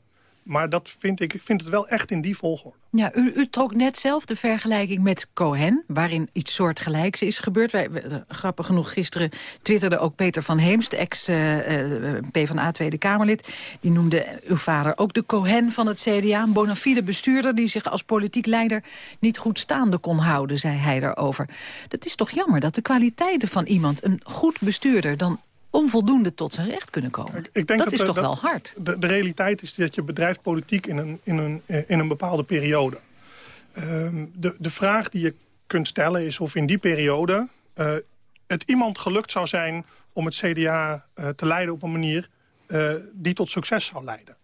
Maar dat vind ik, ik vind het wel echt in die volgorde. Ja, u, u trok net zelf de vergelijking met Cohen... waarin iets soortgelijks is gebeurd. Wij, grappig genoeg, gisteren twitterde ook Peter van Heemst... ex-PvdA uh, Tweede Kamerlid. Die noemde uw vader ook de Cohen van het CDA. Een bona fide bestuurder die zich als politiek leider... niet goed staande kon houden, zei hij daarover. Dat is toch jammer dat de kwaliteiten van iemand... een goed bestuurder dan onvoldoende tot zijn recht kunnen komen. Ik, ik denk dat, dat, is toch wel hard? De, de, realiteit is dat je bedrijft politiek in een, in een, in een bepaalde periode. Uh, de, de vraag die je kunt stellen is of in die periode... Uh, het iemand gelukt zou zijn om het CDA uh, te leiden op een manier... Uh, die tot succes zou leiden.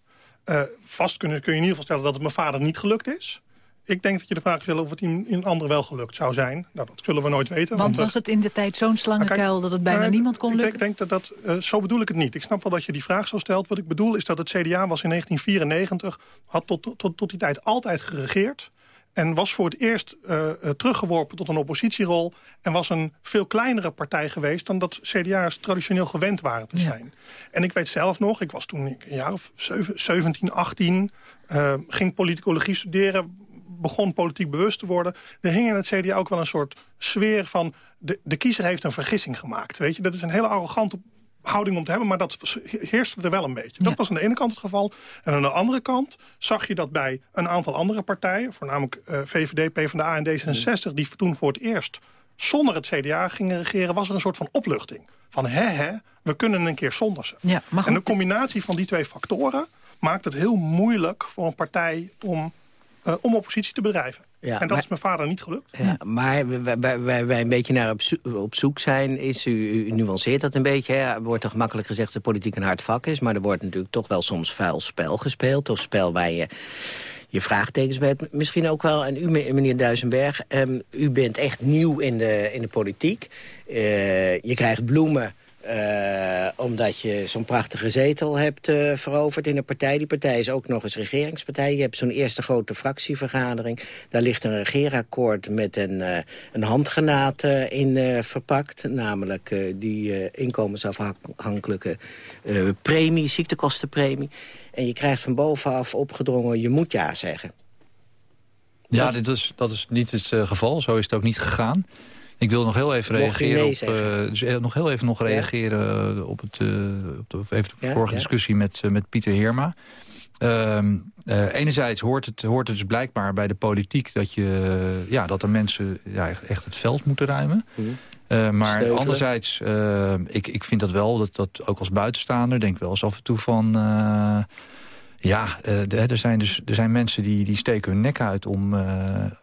vast kun, kun je in ieder geval stellen dat het mijn vader niet gelukt is ik denk dat je de vraag stelt of het in, in anderen wel gelukt zou zijn. Nou, dat zullen we nooit weten. Want, was het in de tijd zo'n slangenkuil dat het bijna nou, niemand kon lukken? Ik denk, dat dat, uh, zo bedoel ik het niet. Ik snap wel dat je die vraag zo stelt. Wat ik bedoel is dat het CDA was in 1994, had tot, tot, tot die tijd altijd geregeerd. En was voor het eerst uh, teruggeworpen tot een oppositierol. En was een veel kleinere partij geweest dan dat CDA's traditioneel gewend waren te zijn. Ja. En ik weet zelf nog, ik was toen een jaar of 17, 18... Uh, ging politicologie studeren begon politiek bewust te worden... er hing in het CDA ook wel een soort sfeer van... de, de kiezer heeft een vergissing gemaakt. Weet je? Dat is een hele arrogante houding om te hebben, maar dat heerste er wel een beetje. Dat was aan de ene kant het geval. En aan de andere kant zag je dat bij een aantal andere partijen... voornamelijk uh, VVD, PvdA en D66... die toen voor het eerst zonder het CDA gingen regeren... was er een soort van opluchting. Van hè, hè, we kunnen een keer zonder ze. Ja, en de combinatie van die twee factoren maakt het heel moeilijk voor een partij om uh, om oppositie te bedrijven. Ja, en dat maar, is mijn vader niet gelukt. Ja, maar wij, wij, wij een beetje naar op, zoek, op zoek zijn, is, u, u, nuanceert dat een beetje. Hè? Er wordt toch gemakkelijk gezegd dat politiek een hard vak is... maar er wordt natuurlijk toch wel soms vuil spel gespeeld. Of spel waar je je vraagtekens bij hebt. Misschien ook wel, en u meneer Duisenberg, um, u bent echt nieuw in de, in de politiek. Uh, je krijgt bloemen uh, omdat je zo'n prachtige zetel hebt uh, veroverd in een partij. Die partij is ook nog eens regeringspartij. Je hebt zo'n eerste grote fractievergadering. Daar ligt een regeerakkoord met een, uh, een handgenaat in verpakt. Namelijk die inkomensafhankelijke premie, ziektekostenpremie. En je krijgt van bovenaf opgedrongen, je moet ja zeggen. Ja, dit is, dat is niet het geval. Zo is het ook niet gegaan. Ik wil nog heel even reageren op, uh, dus nog heel even nog reageren ja. op, het, uh, op de, even de ja, vorige ja. discussie met, uh, met Pieter Heerma. Um, enerzijds hoort het, hoort het dus blijkbaar bij de politiek dat, je, ja, dat er mensen ja, echt het veld moeten ruimen. Mm. maar anderzijds, ik, ik vind dat wel, dat, dat ook als buitenstaander, denk wel eens af en toe van ja, uh, er, zijn dus, er zijn mensen die, die steken hun nek uit om, uh,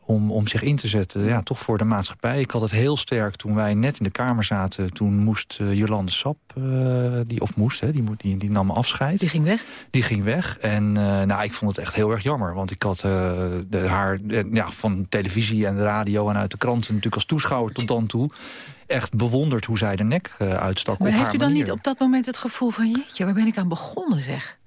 om, om zich in te zetten. Ja, toch voor de maatschappij. Ik had het heel sterk toen wij net in de Kamer zaten. Toen moest uh, Jolande Sap, die, of moest, hè, die, die, die nam afscheid. Die ging weg? Die ging weg. En nou, ik vond het echt heel erg jammer. Want ik had de, haar ja, van televisie en de radio en uit de kranten... natuurlijk als toeschouwer tot dan toe echt bewonderd hoe zij de nek uitstak maar op heeft haar u dan manier. niet op dat moment het gevoel van... jeetje, waar ben ik aan begonnen zeg?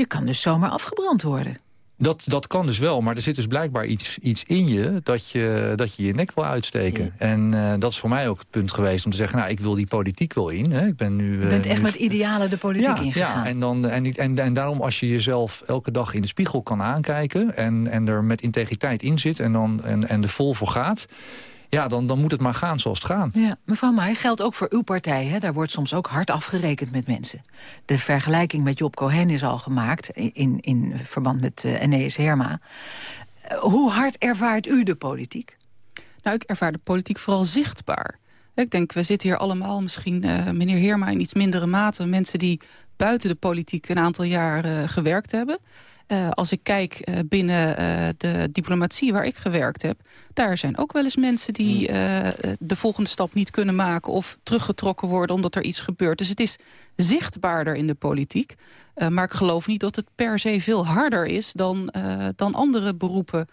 Je kan dus zomaar afgebrand worden. Dat, dat kan dus wel, maar er zit dus blijkbaar iets, iets in je dat, je dat je je nek wil uitsteken. En uh, dat is voor mij ook het punt geweest om te zeggen... nou, ik wil die politiek wel in. Hè. Ik ben nu, uh, je bent echt nu... met idealen de politiek ja, ingegaan. Ja, en, dan, en, en, en daarom als je jezelf elke dag in de spiegel kan aankijken... en, en er met integriteit in zit en, dan, en, en er vol voor gaat ja, dan, dan moet het maar gaan zoals het gaat. Ja, mevrouw Maai, geldt ook voor uw partij. Hè? Daar wordt soms ook hard afgerekend met mensen. De vergelijking met Job Cohen is al gemaakt... in, in verband met uh, Herma. Uh, hoe hard ervaart u de politiek? Nou, ik ervaar de politiek vooral zichtbaar. Ik denk, we zitten hier allemaal, misschien uh, meneer Heerma in iets mindere mate... mensen die buiten de politiek een aantal jaar gewerkt hebben... Uh, als ik kijk uh, binnen uh, de diplomatie waar ik gewerkt heb... daar zijn ook wel eens mensen die de volgende stap niet kunnen maken... of teruggetrokken worden omdat er iets gebeurt. Dus het is zichtbaarder in de politiek. maar ik geloof niet dat het per se veel harder is... dan, dan andere beroepen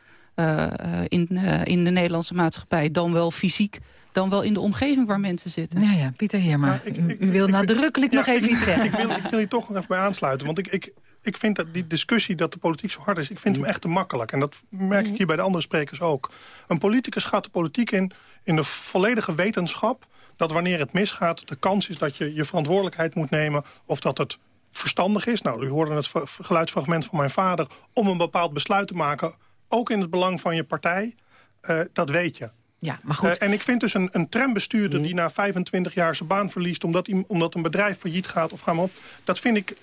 in, in de Nederlandse maatschappij. Dan wel fysiek dan wel in de omgeving waar mensen zitten. Ja, ja Pieter Heerma, ja, ik, ik, u, wil ik, nadrukkelijk nog even iets zeggen. Ik wil, ik wil hier toch nog even bij aansluiten. Want ik, ik, ik vind dat die discussie dat de politiek zo hard is... ik vind hem echt te makkelijk. En dat merk ik hier bij de andere sprekers ook. Een politicus gaat de politiek in in de volledige wetenschap... dat wanneer het misgaat, de kans is dat je je verantwoordelijkheid moet nemen... of dat het verstandig is. Nou, u hoorde het geluidsfragment van mijn vader... om een bepaald besluit te maken, ook in het belang van je partij. Uh, dat weet je. Ja, maar goed. Uh, en ik vind dus een, een trambestuurder die na 25 jaar zijn baan verliest... omdat, omdat een bedrijf failliet gaat of gaan op... dat vind ik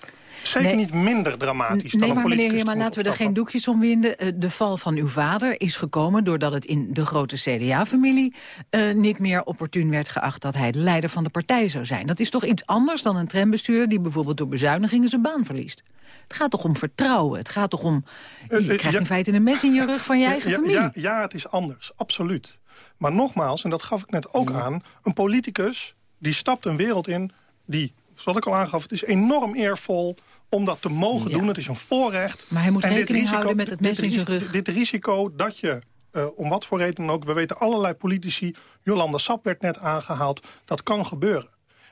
zeker nee. niet minder dramatisch nee, dan een maar meneer politicus. Heerma, laten we er geen doekjes om winden. De val van uw vader is gekomen doordat het in de grote CDA-familie... Uh, niet meer opportun werd geacht dat hij de leider van de partij zou zijn. Dat is toch iets anders dan een trambestuurder... die bijvoorbeeld door bezuinigingen zijn baan verliest. Het gaat toch om vertrouwen? Het gaat toch om... Je uh, uh, krijgt ja, in feite een mes in je rug van je eigen ja, familie. Ja, ja, het is anders. Absoluut. Maar nogmaals, en dat gaf ik net ook aan... een politicus die stapt een wereld in die, zoals ik al aangaf... het is enorm eervol om dat te mogen ja. doen. Het is een voorrecht. Maar hij moet en rekening risico, houden met het mes in zijn rug. Dit, risico dat je, uh, om wat voor reden dan ook... we weten allerlei politici, Jolanda Sap werd net aangehaald... dat kan gebeuren.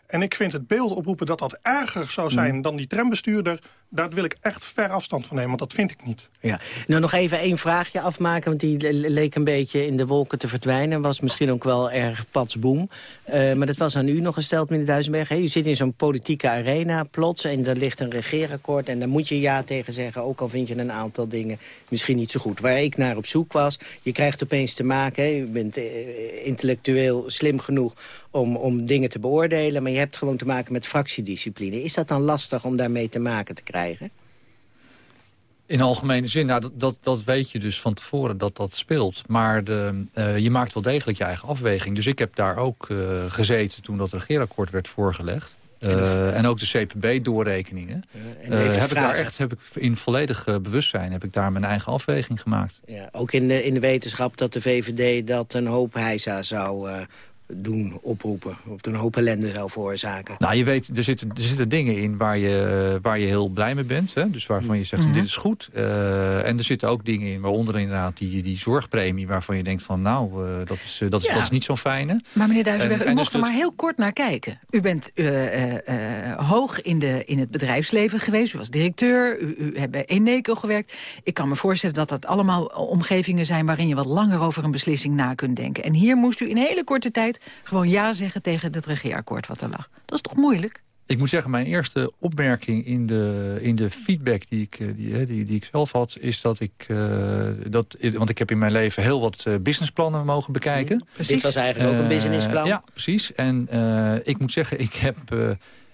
En ik vind het beeld oproepen dat dat erger zou zijn... dan die trambestuurder, daar wil ik echt ver afstand van nemen. Want dat vind ik niet. Ja. Nou, nog even één vraagje afmaken, want die leek een beetje in de wolken te verdwijnen. Was misschien ook wel erg patsboom. Uh, maar dat was aan u nog gesteld, meneer Duisenberg. Hey, u zit in zo'n politieke arena plots en er ligt een regeerakkoord... en daar moet je ja tegen zeggen, ook al vind je een aantal dingen misschien niet zo goed. Waar ik naar op zoek was, je krijgt opeens te maken... U bent uh, intellectueel slim genoeg om, om dingen te beoordelen... maar je hebt gewoon te maken met fractiediscipline. Is dat dan lastig om daarmee te maken te krijgen? In algemene zin, nou, dat, dat, dat weet je dus van tevoren dat dat speelt. Maar de, uh, je maakt wel degelijk je eigen afweging. Dus ik heb daar ook uh, gezeten toen dat regeerakkoord werd voorgelegd. Uh, en ook de CPB-doorrekeningen. Uh, heb ik daar echt heb ik in volledig uh, bewustzijn heb ik daar mijn eigen afweging gemaakt. Ja, ook in de, in de wetenschap dat de VVD dat een hoop heisa zou doen oproepen. Of een hoop ellende zou veroorzaken. Nou, je weet, er zitten, er zitten dingen in waar je, waar je heel blij mee bent. Hè? Dus waarvan je zegt, mm -hmm. dit is goed. Uh, en er zitten ook dingen in, waaronder inderdaad die, die zorgpremie... waarvan je denkt van, nou, uh, dat, is, uh, dat, is, ja. dat is niet zo'n fijne. Maar meneer Duisenberg, en, u en mocht dus er maar heel kort naar kijken. U bent hoog in, de, in het bedrijfsleven geweest. U was directeur, u, u hebt bij Eneco gewerkt. Ik kan me voorstellen dat dat allemaal omgevingen zijn... waarin je wat langer over een beslissing na kunt denken. En hier moest u in hele korte tijd gewoon ja zeggen tegen het regeerakkoord wat er lag. Dat is toch moeilijk? Ik moet zeggen, mijn eerste opmerking in de, in de feedback die ik, die, die, die ik zelf had... is dat ik, uh, dat, want ik heb in mijn leven heel wat uh, businessplannen mogen bekijken. Mm, precies. Dit was eigenlijk ook een businessplan. Ja, precies. En ik moet zeggen, ik heb...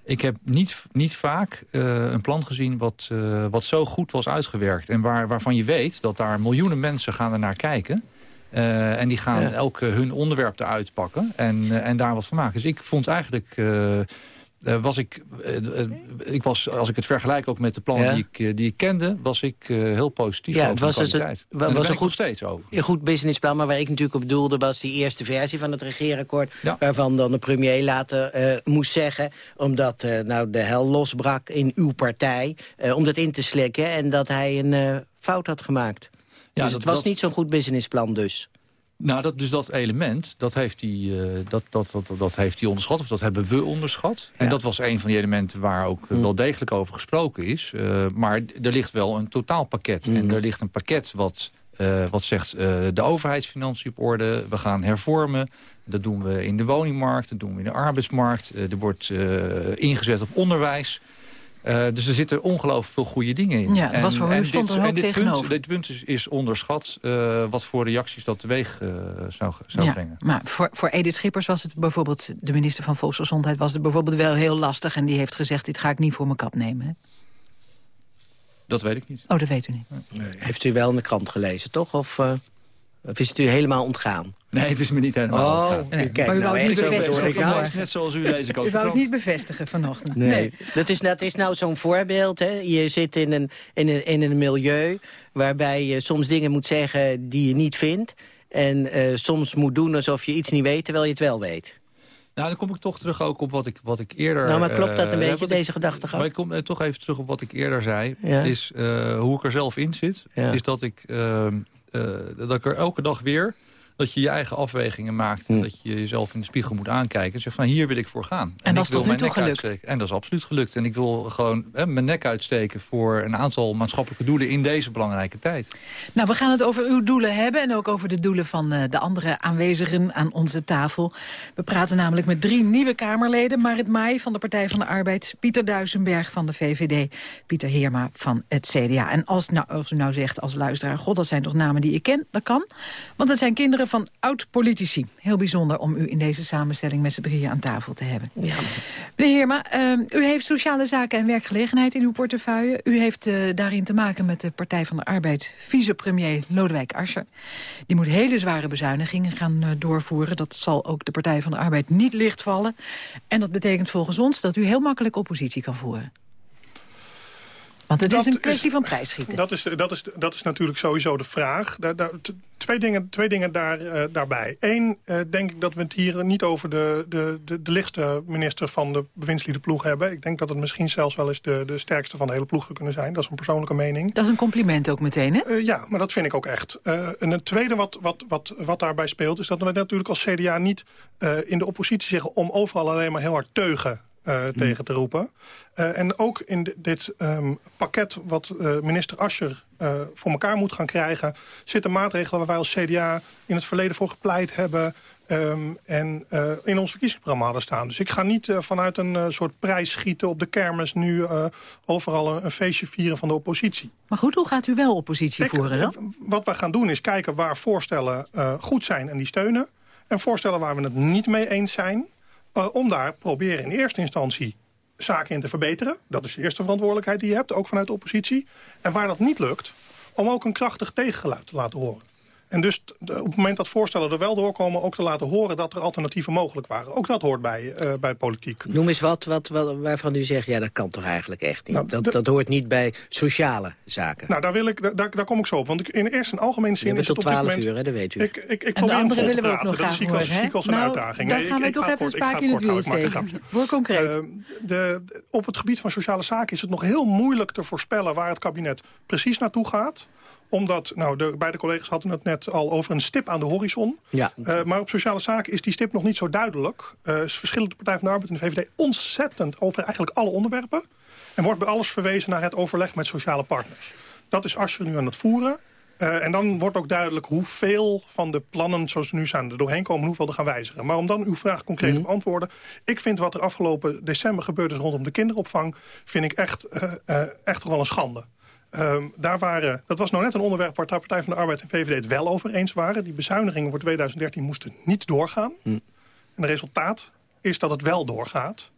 Ik heb niet, niet vaak uh, een plan gezien wat, uh, wat zo goed was uitgewerkt. En waar, waarvan je weet dat daar miljoenen mensen gaan er naar kijken. Uh, en die gaan ja. elk hun onderwerp eruit pakken en, uh, en daar wat van maken. Dus ik vond eigenlijk... Uh, was ik, ik was, als ik het vergelijk ook met de plannen ja. die, ik, die ik kende... was ik heel positief ja, over was de kwaliteit. Het, was, was een goed, steeds over. Een goed businessplan, maar waar ik natuurlijk op bedoelde... was die eerste versie van het regeerakkoord... Ja. waarvan dan de premier later moest zeggen... omdat nou, de hel losbrak in uw partij... om dat in te slikken en dat hij een fout had gemaakt. Ja, dus het was dat... niet zo'n goed businessplan dus. Nou, dat, dus dat element, dat heeft, hij, uh, dat, dat, dat, dat heeft hij onderschat. Of dat hebben we onderschat. En dat was een van die elementen waar ook mm. wel degelijk over gesproken is. Uh, maar er ligt wel een totaalpakket. Mm. En er ligt een pakket wat, uh, wat zegt de overheidsfinanciën op orde. We gaan hervormen. Dat doen we in de woningmarkt, dat doen we in de arbeidsmarkt. er wordt ingezet op onderwijs. Uh, dus er zitten ongelooflijk veel goede dingen in. Ja, en, was voor u stond dit, er ook tegenover. Punt, dit punt is, is onderschat uh, wat voor reacties dat teweeg uh, zou, zou ja, brengen. Maar voor, voor Edith Schippers was het bijvoorbeeld... de minister van Volksgezondheid was het bijvoorbeeld wel heel lastig... en die heeft gezegd, dit ga ik niet voor mijn kap nemen. Hè? Dat weet ik niet. Oh, dat weet u niet. Nee. Heeft u wel in de krant gelezen, toch? Of, of is het u helemaal ontgaan? Nee, het is me niet helemaal oh, nee, kijk, Maar u nou, wou het niet bevestigen vanochtend. Net zoals u ik ook U wou het niet bevestigen vanochtend. Nee. nee. Dat, is, dat is nou zo'n voorbeeld. Hè? Je zit in een, in, een, in een milieu waarbij je soms dingen moet zeggen die je niet vindt. En uh, soms moet doen alsof je iets niet weet, terwijl je het wel weet. Nou, dan kom ik toch terug ook op wat ik, wat ik eerder... Nou, maar klopt dat een uh, beetje, deze gedachte Maar ik kom uh, toch even terug op wat ik eerder zei. Ja. Is hoe ik er zelf in zit. Ja. Is dat ik, ehm, dat ik er elke dag weer dat je je eigen afwegingen maakt... en dat je jezelf in de spiegel moet aankijken. En zegt van hier wil ik voor gaan. En, en dat is tot nu toe gelukt? Uitsteken. En dat is absoluut gelukt. En ik wil gewoon hè, mijn nek uitsteken voor een aantal maatschappelijke doelen... in deze belangrijke tijd. Nou, we gaan het over uw doelen hebben... en ook over de doelen van uh, de andere aanwezigen aan onze tafel. We praten namelijk met drie nieuwe Kamerleden. Marit Maai van de Partij van de Arbeid. Pieter Duisenberg van de VVD. Pieter Heerma van het CDA. En als, nou, als u nou zegt als luisteraar... god, dat zijn toch namen die ik ken? Dat kan. Want het zijn kinderen van oud-politici. Heel bijzonder om u in deze samenstelling met z'n drieën aan tafel te hebben. Ja. Meneer Heerma, uh, u heeft sociale zaken en werkgelegenheid in uw portefeuille. U heeft uh, daarin te maken met de Partij van de Arbeid vicepremier Lodewijk Asscher. Die moet hele zware bezuinigingen gaan uh, doorvoeren. Dat zal ook de Partij van de Arbeid niet licht vallen. En dat betekent volgens ons dat u heel makkelijk oppositie kan voeren. Want het dat is een kwestie is, van prijsschieten. Dat is, dat, is, dat is natuurlijk sowieso de vraag. Daar, daar, twee dingen, twee dingen daar, uh, daarbij. Eén, uh, denk ik dat we het hier niet over de, de, de, de lichtste minister van de bewindsliederploeg hebben. Ik denk dat het misschien zelfs wel eens de, de sterkste van de hele ploeg zou kunnen zijn. Dat is een persoonlijke mening. Dat is een compliment ook meteen, hè? Uh, ja, maar dat vind ik ook echt. en het tweede wat, wat, wat, wat daarbij speelt... is dat we natuurlijk als CDA niet in de oppositie zeggen... om overal alleen maar heel hard teugen uh, tegen te roepen. Uh, en ook in dit um, pakket wat uh, minister Ascher voor elkaar moet gaan krijgen... zitten maatregelen waar wij als CDA in het verleden voor gepleit hebben... Um, en in ons verkiezingsprogramma hadden staan. Dus ik ga niet vanuit een soort prijs schieten op de kermis... nu overal een, een, feestje vieren van de oppositie. Maar goed, hoe gaat u wel oppositie voeren dan? Wat wij gaan doen is kijken waar voorstellen goed zijn en die steunen. En voorstellen waar we het niet mee eens zijn om daar proberen in eerste instantie zaken in te verbeteren. Dat is de eerste verantwoordelijkheid die je hebt, ook vanuit de oppositie. En waar dat niet lukt, om ook een krachtig tegengeluid te laten horen. En dus op het moment dat voorstellen er wel doorkomen... ook te laten horen dat er alternatieven mogelijk waren. Ook dat hoort bij, uh, bij politiek. Noem eens wat, wat, wat, waarvan u zegt... ja, dat kan toch eigenlijk echt niet. Nou, dat, dat hoort niet bij sociale zaken. Nou, daar, wil ik, daar, daar kom ik zo op. Want ik, in eerste en algemeen zin is het tot 12 uur, hè, dat weet u. Ik, ik, ik en de andere willen we ook nog graag horen. Dat zie ik als, een nou, uitdaging. Dan gaan we toch even een spaak in het wiel steken. Voor concreet. Uh, de, op het gebied van sociale zaken is het nog heel moeilijk te voorspellen... waar het kabinet precies naartoe gaat omdat, nou, de beide collega's hadden het net al over een stip aan de horizon. Ja. Uh, maar op sociale zaken is die stip nog niet zo duidelijk. Uh, verschillen de Partij van de Arbeid en de VVD ontzettend over eigenlijk alle onderwerpen. En wordt bij alles verwezen naar het overleg met sociale partners. Dat is Asscher nu aan het voeren. Uh, en dan wordt ook duidelijk hoeveel van de plannen zoals ze nu zijn er doorheen komen... hoeveel er gaan wijzigen. Maar om dan uw vraag concreet mm. te beantwoorden... ik vind wat er afgelopen december gebeurd is rondom de kinderopvang... vind ik echt, uh, uh, echt wel een schande. Um, daar waren, dat was nou net een onderwerp waar de Partij van de Arbeid en VVD het wel over eens waren. Die bezuinigingen voor 2013 moesten niet doorgaan. Hm. En het resultaat is dat het wel doorgaat.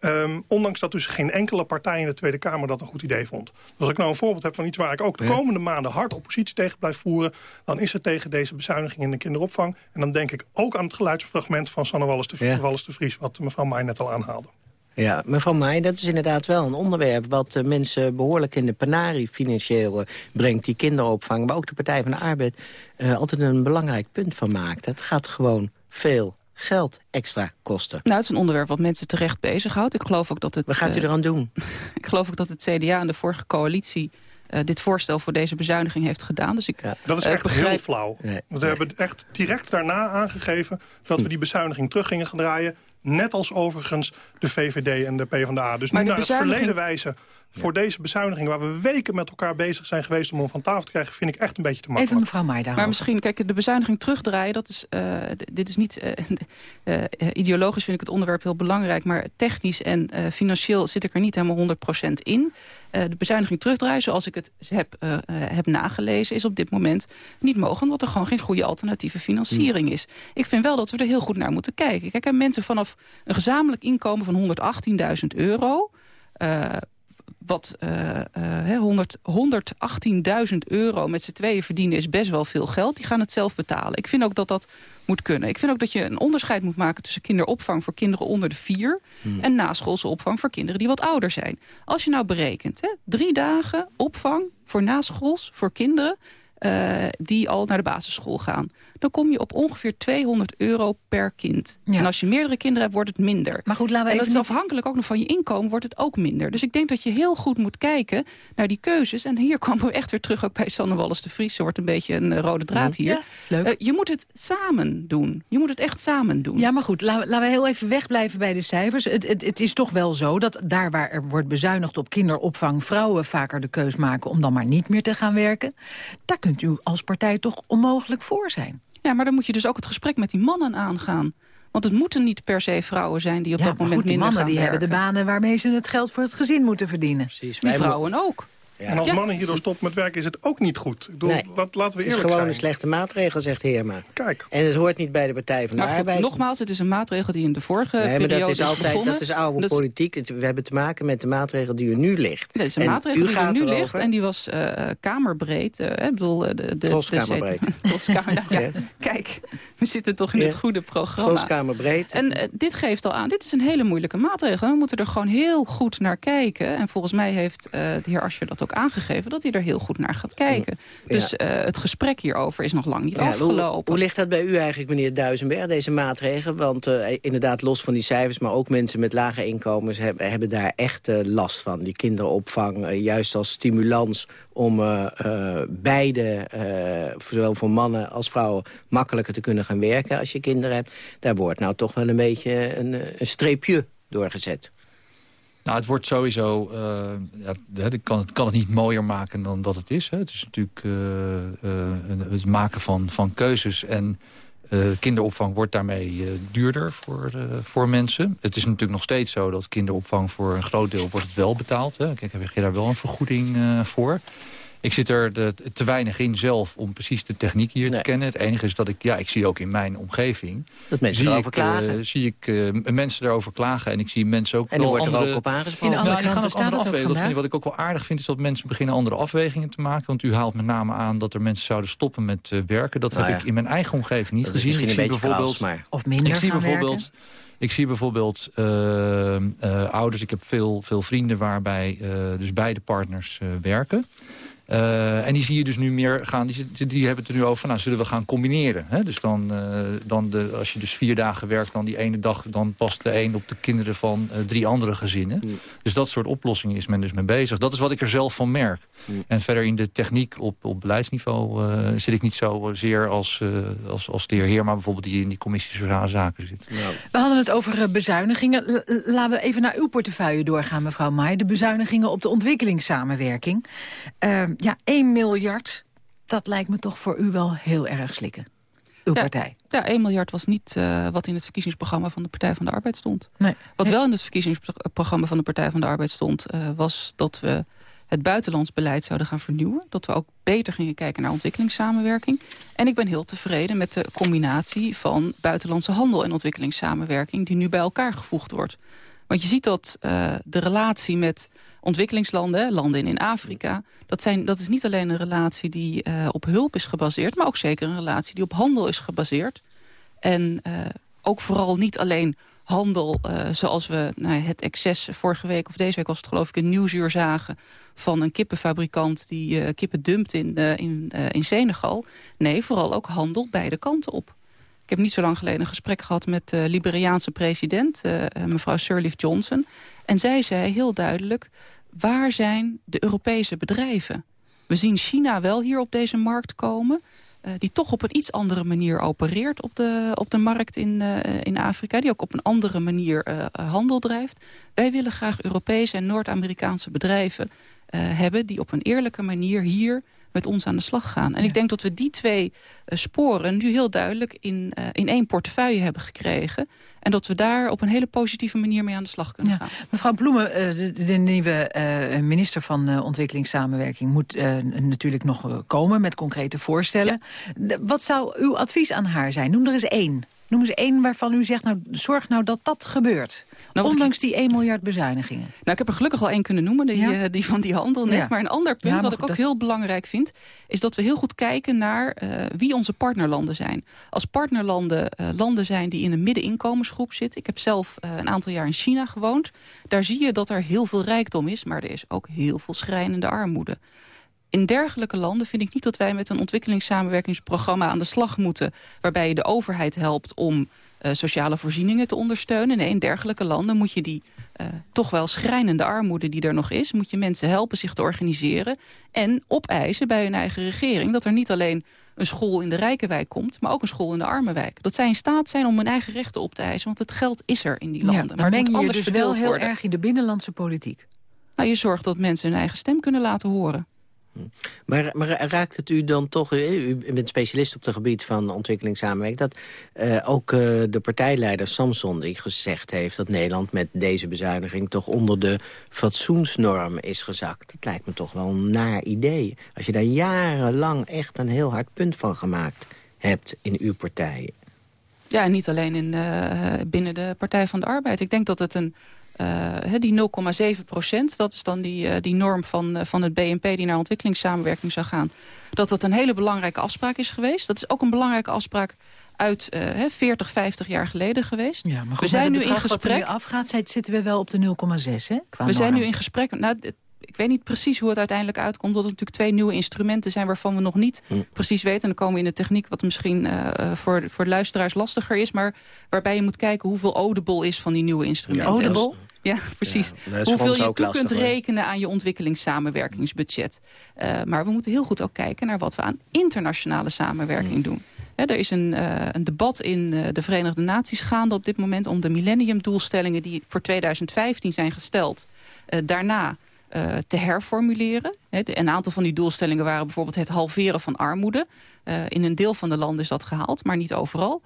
Um, ondanks dat dus geen enkele partij in de Tweede Kamer dat een goed idee vond. Dus als ik nou een voorbeeld heb van iets waar ik ook de komende maanden hard oppositie tegen blijf voeren... dan is het tegen deze bezuiniging in de kinderopvang. En dan denk ik ook aan het geluidsfragment van Sanne Wallis de, ja. Wallis de Vries... wat mevrouw Maai net al aanhaalde. Ja, mevrouw Maai, dat is inderdaad wel een onderwerp... wat uh, mensen behoorlijk in de penarie financieel uh, brengt, die kinderopvang. Maar ook de Partij van de Arbeid uh, altijd een belangrijk punt van maakt. Het gaat gewoon veel geld extra kosten. Nou, het is een onderwerp wat mensen terecht bezighoudt. Ik geloof ook dat het... Wat gaat u eraan doen? ik geloof ook dat het CDA en de vorige coalitie dit voorstel voor deze bezuiniging heeft gedaan. Dus ik, dat is echt heel flauw. we hebben echt direct daarna aangegeven... dat we die bezuiniging terug gingen draaien. Net als overigens de VVD en de PvdA. Dus nu naar het verleden wijzen voor deze bezuiniging... waar we weken met elkaar bezig zijn geweest om hem van tafel te krijgen... vind ik echt een beetje te makkelijk. Even mevrouw Maida. Maar misschien, kijk, de bezuiniging terugdraaien... Dat is, uh, dit is niet... Uh, ideologisch vind ik het onderwerp heel belangrijk... maar technisch en financieel zit ik er niet helemaal 100% in. de bezuiniging terugdraaien, zoals ik het heb, heb nagelezen... is op dit moment niet mogelijk... omdat er gewoon geen goede alternatieve financiering hmm. is. Ik vind wel dat we er heel goed naar moeten kijken. Kijk, mensen vanaf een gezamenlijk inkomen van 118.000 euro wat uh, uh, 118.000 euro met z'n tweeën verdienen is best wel veel geld. Die gaan het zelf betalen. Ik vind ook dat dat moet kunnen. Ik vind ook dat je een onderscheid moet maken tussen kinderopvang voor kinderen onder de vier... Hmm. en naschoolse opvang voor kinderen die wat ouder zijn. Als je nou berekent, hè, drie dagen opvang voor naschools voor kinderen... Uh, die al naar de basisschool gaan dan kom je op ongeveer 200 euro per kind. En als je meerdere kinderen hebt, wordt het minder. Maar goed, laten we en dat is afhankelijk ook nog van je inkomen, wordt het ook minder. Dus ik denk dat je heel goed moet kijken naar die keuzes. En hier komen we echt weer terug ook bij Sanne Wallis de Vries. Ze wordt een beetje een eh, rode draad hier. Ja, leuk. Uh, je moet het samen doen. Je moet het echt samen doen. Ja, maar goed, laten, laten we heel even wegblijven bij de cijfers. Het, het, het is toch wel zo dat daar waar er wordt bezuinigd op kinderopvang... vrouwen vaker de keus maken om dan maar niet meer te gaan werken. Daar kunt u als partij toch onmogelijk voor zijn. Ja, maar dan moet je dus ook het gesprek met die mannen aangaan. Want het moeten niet per se vrouwen zijn die op dat moment goed, die mannen die hebben de banen waarmee ze het geld voor het gezin moeten verdienen. Precies. Die vrouwen ook. En als mannen hierdoor stoppen met werken is het ook niet goed. Ik bedoel, laten we eerlijk zijn. Het is gewoon een slechte maatregel, zegt Heerma. Kijk. En het hoort niet bij de Partij van de maar Arbeid. nogmaals, het is een maatregel die in de vorige nee, maar dat is, altijd, Dat is oude politiek. We hebben te maken met de maatregel die er nu ligt. Dat is een maatregel die er nu ligt en die was uh, kamerbreed. Uh, ik bedoel, de, de, Troskamerbreed. ja, Kijk, we zitten toch in het goede programma. Troskamerbreed. En uh, dit geeft al aan, dit is een hele moeilijke maatregel. We moeten er gewoon heel goed naar kijken. En volgens mij heeft de heer Ascher dat ook aangegeven... dat hij er heel goed naar gaat kijken. Dus uh, het gesprek hierover is nog lang niet afgelopen. Hoe, hoe, ligt dat bij u eigenlijk, meneer Duisenberg, deze maatregelen? Want uh, inderdaad, los van die cijfers, maar ook mensen met lage inkomens... hebben, hebben daar echt uh, last van. Die kinderopvang, juist als stimulans om beide, zowel voor mannen als vrouwen... makkelijker te kunnen gaan werken als je kinderen hebt. Daar wordt nou toch wel een beetje een, een streepje doorgezet. Nou, het wordt sowieso... Uh, ja, ik kan, kan het niet mooier maken dan dat het is. Hè. Het is natuurlijk uh, uh, het maken van, van keuzes. En kinderopvang wordt daarmee duurder voor, voor mensen. Het is natuurlijk nog steeds zo dat kinderopvang voor een groot deel wordt wel betaald. Hè. Kijk, heb je daar wel een vergoeding voor. Ik zit er de, te weinig in zelf om precies de techniek hier te kennen. Het enige is dat ik, ja, ik zie ook in mijn omgeving... Dat mensen zie erover ik, klagen. Uh, zie ik uh, mensen erover klagen. En ik zie mensen ook En er wordt andere, er ook op aangesproken. In andere nou, gaan afwegen. Dat vind ik, wat ik ook wel aardig vind, is dat mensen beginnen andere afwegingen te maken. Want u haalt met name aan dat er mensen zouden stoppen met uh, werken. Dat nou heb ja. ik in mijn eigen omgeving niet dat gezien. ik zie bijvoorbeeld, maar. Of minder ik zie bijvoorbeeld, werken. Ik zie bijvoorbeeld uh, uh, ouders, ik heb veel, veel vrienden waarbij uh, dus beide partners werken. Uh, en die zie je dus nu meer gaan, die, die hebben het er nu over, nou zullen we gaan combineren. Hè? Dus dan, uh, dan de, als je dus vier dagen werkt, dan die ene dag, dan past de een op de kinderen van uh, drie andere gezinnen. Mm. Dus dat soort oplossingen is men dus mee bezig. Dat is wat ik er zelf van merk. Mm. En verder in de techniek op, op beleidsniveau zit ik niet zo zeer als, als, als de heer Heerma bijvoorbeeld, die in die commissie sociale zaken zit. Nou. We hadden het over bezuinigingen. L laten we even naar uw portefeuille doorgaan, mevrouw Maai. De bezuinigingen op de ontwikkelingssamenwerking. Ja, 1 miljard, dat lijkt me toch voor u wel heel erg slikken. Uw ja, partij. Ja, 1 miljard was niet uh, wat in het verkiezingsprogramma van de Partij van de Arbeid stond. Nee. Wat wel in het verkiezingsprogramma van de Partij van de Arbeid stond... Uh, was dat we het buitenlands beleid zouden gaan vernieuwen. Dat we ook beter gingen kijken naar ontwikkelingssamenwerking. En ik ben heel tevreden met de combinatie van buitenlandse handel en ontwikkelingssamenwerking... die nu bij elkaar gevoegd wordt. Want je ziet dat uh, de relatie met ontwikkelingslanden, landen in Afrika... Dat, zijn, dat is niet alleen een relatie die uh, op hulp is gebaseerd... maar ook zeker een relatie die op handel is gebaseerd. En uh, ook vooral niet alleen handel zoals we nou, het excess vorige week... of deze week was het geloof ik een nieuwsuur zagen... van een kippenfabrikant die kippen dumpt in, in, in Senegal. Nee, vooral ook handel beide kanten op. Ik heb niet zo lang geleden een gesprek gehad met de Liberiaanse president... mevrouw Sirleaf Johnson. En zij zei heel duidelijk waar zijn de Europese bedrijven? We zien China wel hier op deze markt komen. Uh, die toch op een iets andere manier opereert op de, op de markt in, in Afrika. Die ook op een andere manier handel drijft. Wij willen graag Europese en Noord-Amerikaanse bedrijven hebben... die op een eerlijke manier hier met ons aan de slag gaan. En ik denk dat we die twee uh, sporen nu heel duidelijk in, uh, in één portefeuille hebben gekregen. En dat we daar op een hele positieve manier mee aan de slag kunnen ja. gaan. Mevrouw Bloemen, uh, de, de, nieuwe minister van Ontwikkelingssamenwerking... moet natuurlijk nog komen met concrete voorstellen. Ja. Wat zou uw advies aan haar zijn? Noem er eens één. Noem eens één waarvan u zegt, nou, zorg nou dat dat gebeurt. Nou, Ondanks die 1 miljard bezuinigingen. Nou, ik heb er gelukkig al één kunnen noemen, die, ja. uh, die van die handel net. Ja. Maar een ander punt ja, wat ik ook dat... heel belangrijk vind... is dat we heel goed kijken naar uh, wie onze partnerlanden zijn. Als partnerlanden uh, landen zijn die in een middeninkomensgroep zitten... ik heb zelf een aantal jaar in China gewoond... daar zie je dat er heel veel rijkdom is... maar er is ook heel veel schrijnende armoede in dergelijke landen vind ik niet dat wij met een ontwikkelingssamenwerkingsprogramma aan de slag moeten. Waarbij je de overheid helpt om uh, sociale voorzieningen te ondersteunen. Nee, in dergelijke landen moet je die uh, toch wel schrijnende armoede die er nog is... moet je mensen helpen zich te organiseren en opeisen bij hun eigen regering... dat er niet alleen een school in de rijke wijk komt, maar ook een school in de arme wijk. Dat zij in staat zijn om hun eigen rechten op te eisen, want het geld is er in die landen. Ja, maar meng je je dus wel heel worden. erg in de binnenlandse politiek? Nou, je zorgt dat mensen hun eigen stem kunnen laten horen. Maar, maar, raakt het u dan toch, u bent specialist op het gebied van ontwikkelingssamenwerking... dat uh, ook uh, de partijleider Samson die gezegd heeft... dat Nederland met deze bezuiniging toch onder de fatsoensnorm is gezakt. Dat lijkt me toch wel een naar idee. Als je daar jarenlang echt een heel hard punt van gemaakt hebt in uw partij. Ja, niet alleen in, binnen de Partij van de Arbeid. Ik denk dat het een die 0,7 procent, dat is dan die, uh, die norm van, uh, van het BNP die naar ontwikkelingssamenwerking zou gaan. Dat dat een hele belangrijke afspraak is geweest. Dat is ook een belangrijke afspraak uit uh, 40, 50 jaar geleden geweest. Ja, maar goed, we zijn nu in gesprek. Wat afgaat, zitten we wel op de 0,6 hè? Qua we zijn nu in gesprek. Nou, ik weet niet precies hoe het uiteindelijk uitkomt. Omdat er natuurlijk twee nieuwe instrumenten zijn waarvan we nog niet hm. precies weten. En dan komen we in de techniek wat misschien uh, voor, voor de luisteraars lastiger is. Maar waarbij je moet kijken hoeveel audible is van die nieuwe instrumenten. Ja, audible? Ja, precies. Ja, Hoeveel je toe kunt rekenen aan je ontwikkelingssamenwerkingsbudget. Uh, maar we moeten heel goed ook kijken naar wat we aan internationale samenwerking mm. doen. He, er is een, uh, een, debat in uh, de Verenigde Naties gaande op dit moment... om de millenniumdoelstellingen die voor 2015 zijn gesteld... daarna te herformuleren. He, een aantal van die doelstellingen waren bijvoorbeeld het halveren van armoede. in een deel van de landen is dat gehaald, maar niet overal.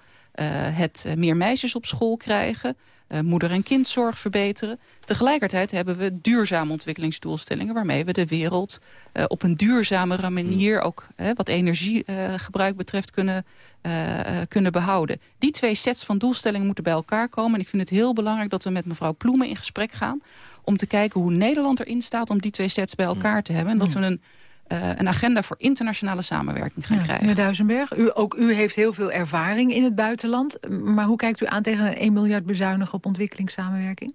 het meer meisjes op school krijgen uh, moeder- en kindzorg verbeteren. Tegelijkertijd hebben we duurzame ontwikkelingsdoelstellingen... waarmee we de wereld uh, op een duurzamere manier... ook wat energiegebruik betreft kunnen, kunnen behouden. Die twee sets van doelstellingen moeten bij elkaar komen. En ik vind het heel belangrijk dat we met mevrouw Ploemen in gesprek gaan... om te kijken hoe Nederland erin staat om die twee sets bij elkaar te hebben. En dat we een uh, een agenda voor internationale samenwerking gaan ja, krijgen. Meneer Duisenberg, u, ook u heeft heel veel ervaring in het buitenland. Maar hoe kijkt u aan tegen een 1 miljard bezuinigen op ontwikkelingssamenwerking?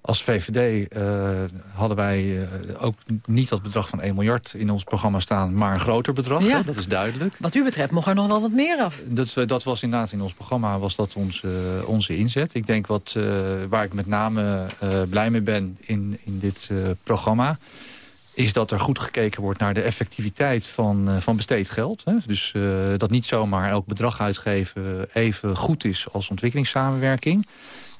Als VVD uh, hadden wij uh, ook niet dat bedrag van 1 miljard in ons programma staan... maar een groter bedrag, ja. dat is duidelijk. Wat u betreft mocht er nog wel wat meer af. Dat, dat was inderdaad in ons programma was dat onze, onze inzet. Ik denk wat, uh, waar ik met name blij mee ben in, in dit programma is dat er goed gekeken wordt naar de effectiviteit van, uh, van besteed geld. Hè? Dus uh, dat niet zomaar elk bedrag uitgeven even goed is als ontwikkelingssamenwerking.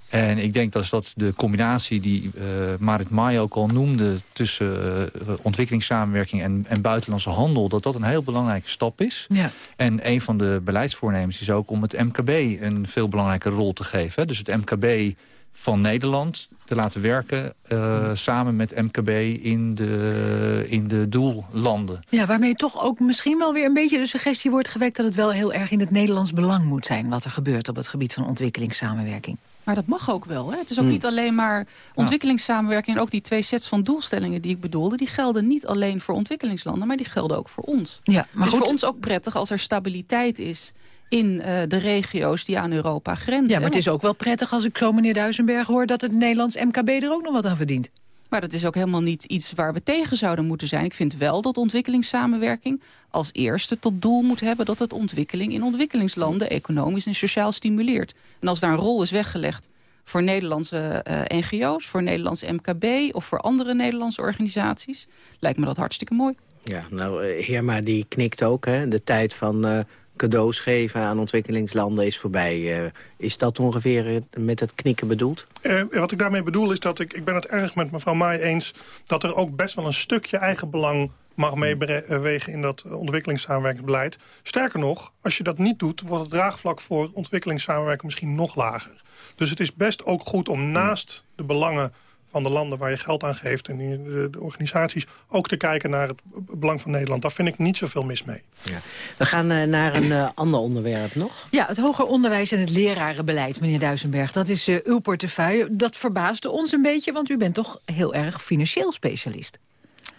En ik denk dat dat de combinatie die uh, Marit Maai ook al noemde... tussen uh, ontwikkelingssamenwerking en, en buitenlandse handel... dat dat een heel belangrijke stap is. Ja. En een van de beleidsvoornemens is ook om het MKB een veel belangrijke rol te geven. Hè? Dus het MKB van Nederland te laten werken... Uh, samen met MKB in de, in de doellanden. Ja, waarmee toch ook misschien wel weer een beetje de suggestie wordt gewekt... dat het wel heel erg in het Nederlands belang moet zijn... wat er gebeurt op het gebied van ontwikkelingssamenwerking. Maar dat mag ook wel. Hè? Het is ook hmm. niet alleen maar ontwikkelingssamenwerking... en ook die twee sets van doelstellingen die ik bedoelde... die gelden niet alleen voor ontwikkelingslanden, maar die gelden ook voor ons. Ja, maar het is voor ons ook prettig als er stabiliteit is in uh, de regio's die aan Europa grenzen. Ja, maar het is ook wel prettig als ik zo meneer Duisenberg hoor... dat het Nederlands MKB er ook nog wat aan verdient. Maar dat is ook helemaal niet iets waar we tegen zouden moeten zijn. Ik vind wel dat ontwikkelingssamenwerking als eerste tot doel moet hebben... dat het ontwikkeling in ontwikkelingslanden economisch en sociaal stimuleert. En als daar een rol is weggelegd voor Nederlandse uh, NGO's, voor Nederlandse MKB... of voor andere Nederlandse organisaties, lijkt me dat hartstikke mooi. Ja, nou, Heerma die knikt ook. Hè? De tijd van cadeaus geven aan ontwikkelingslanden is voorbij. is dat ongeveer met het knikken bedoeld? wat ik daarmee bedoel is dat ik, ik ben het erg met mevrouw Maai eens... dat er ook best wel een stukje eigen belang mag meewegen in dat ontwikkelingssamenwerkingsbeleid. Sterker nog, als je dat niet doet, wordt het draagvlak voor ontwikkelingssamenwerking misschien nog lager. Dus het is best ook goed om naast de belangen van de landen waar je geld aan geeft... en de, de, organisaties, ook te kijken naar het belang van Nederland. Daar vind ik niet zoveel mis mee. Ja. We gaan uh, naar een uh, ander onderwerp nog. Ja, het hoger onderwijs en het lerarenbeleid, meneer Duisenberg. Dat is uh, uw portefeuille. Dat verbaasde ons een beetje, want u bent toch heel erg financieel specialist.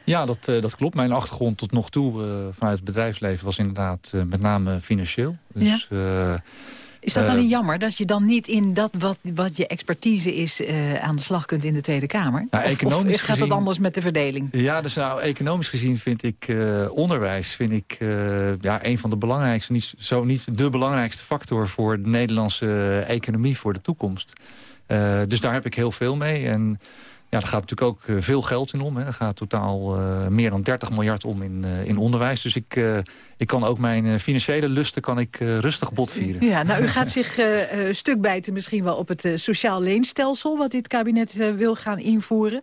Ja, dat, uh, dat klopt. Mijn achtergrond tot nog toe uh, vanuit het bedrijfsleven was inderdaad uh, met name financieel. Dus, ja. Is dat dan niet jammer dat je dan niet in dat wat, wat je expertise is aan de slag kunt in de Tweede Kamer? Nou, of, economisch of gaat gezien, dat anders met de verdeling? Ja, dus nou, economisch gezien vind ik onderwijs vind ik, ja, een van de belangrijkste, niet, zo niet de belangrijkste factor voor de Nederlandse economie voor de toekomst. dus daar heb ik heel veel mee. En ja, er gaat natuurlijk ook eh, veel geld in om. Hè. Er gaat totaal uh, meer dan 30 miljard om in, uh, in onderwijs. Dus ik, uh, ik kan ook mijn financiële lusten kan ik, rustig botvieren. Ja, nou, u gaat zich stuk bijten misschien wel op het sociaal leenstelsel... wat dit kabinet wil gaan invoeren.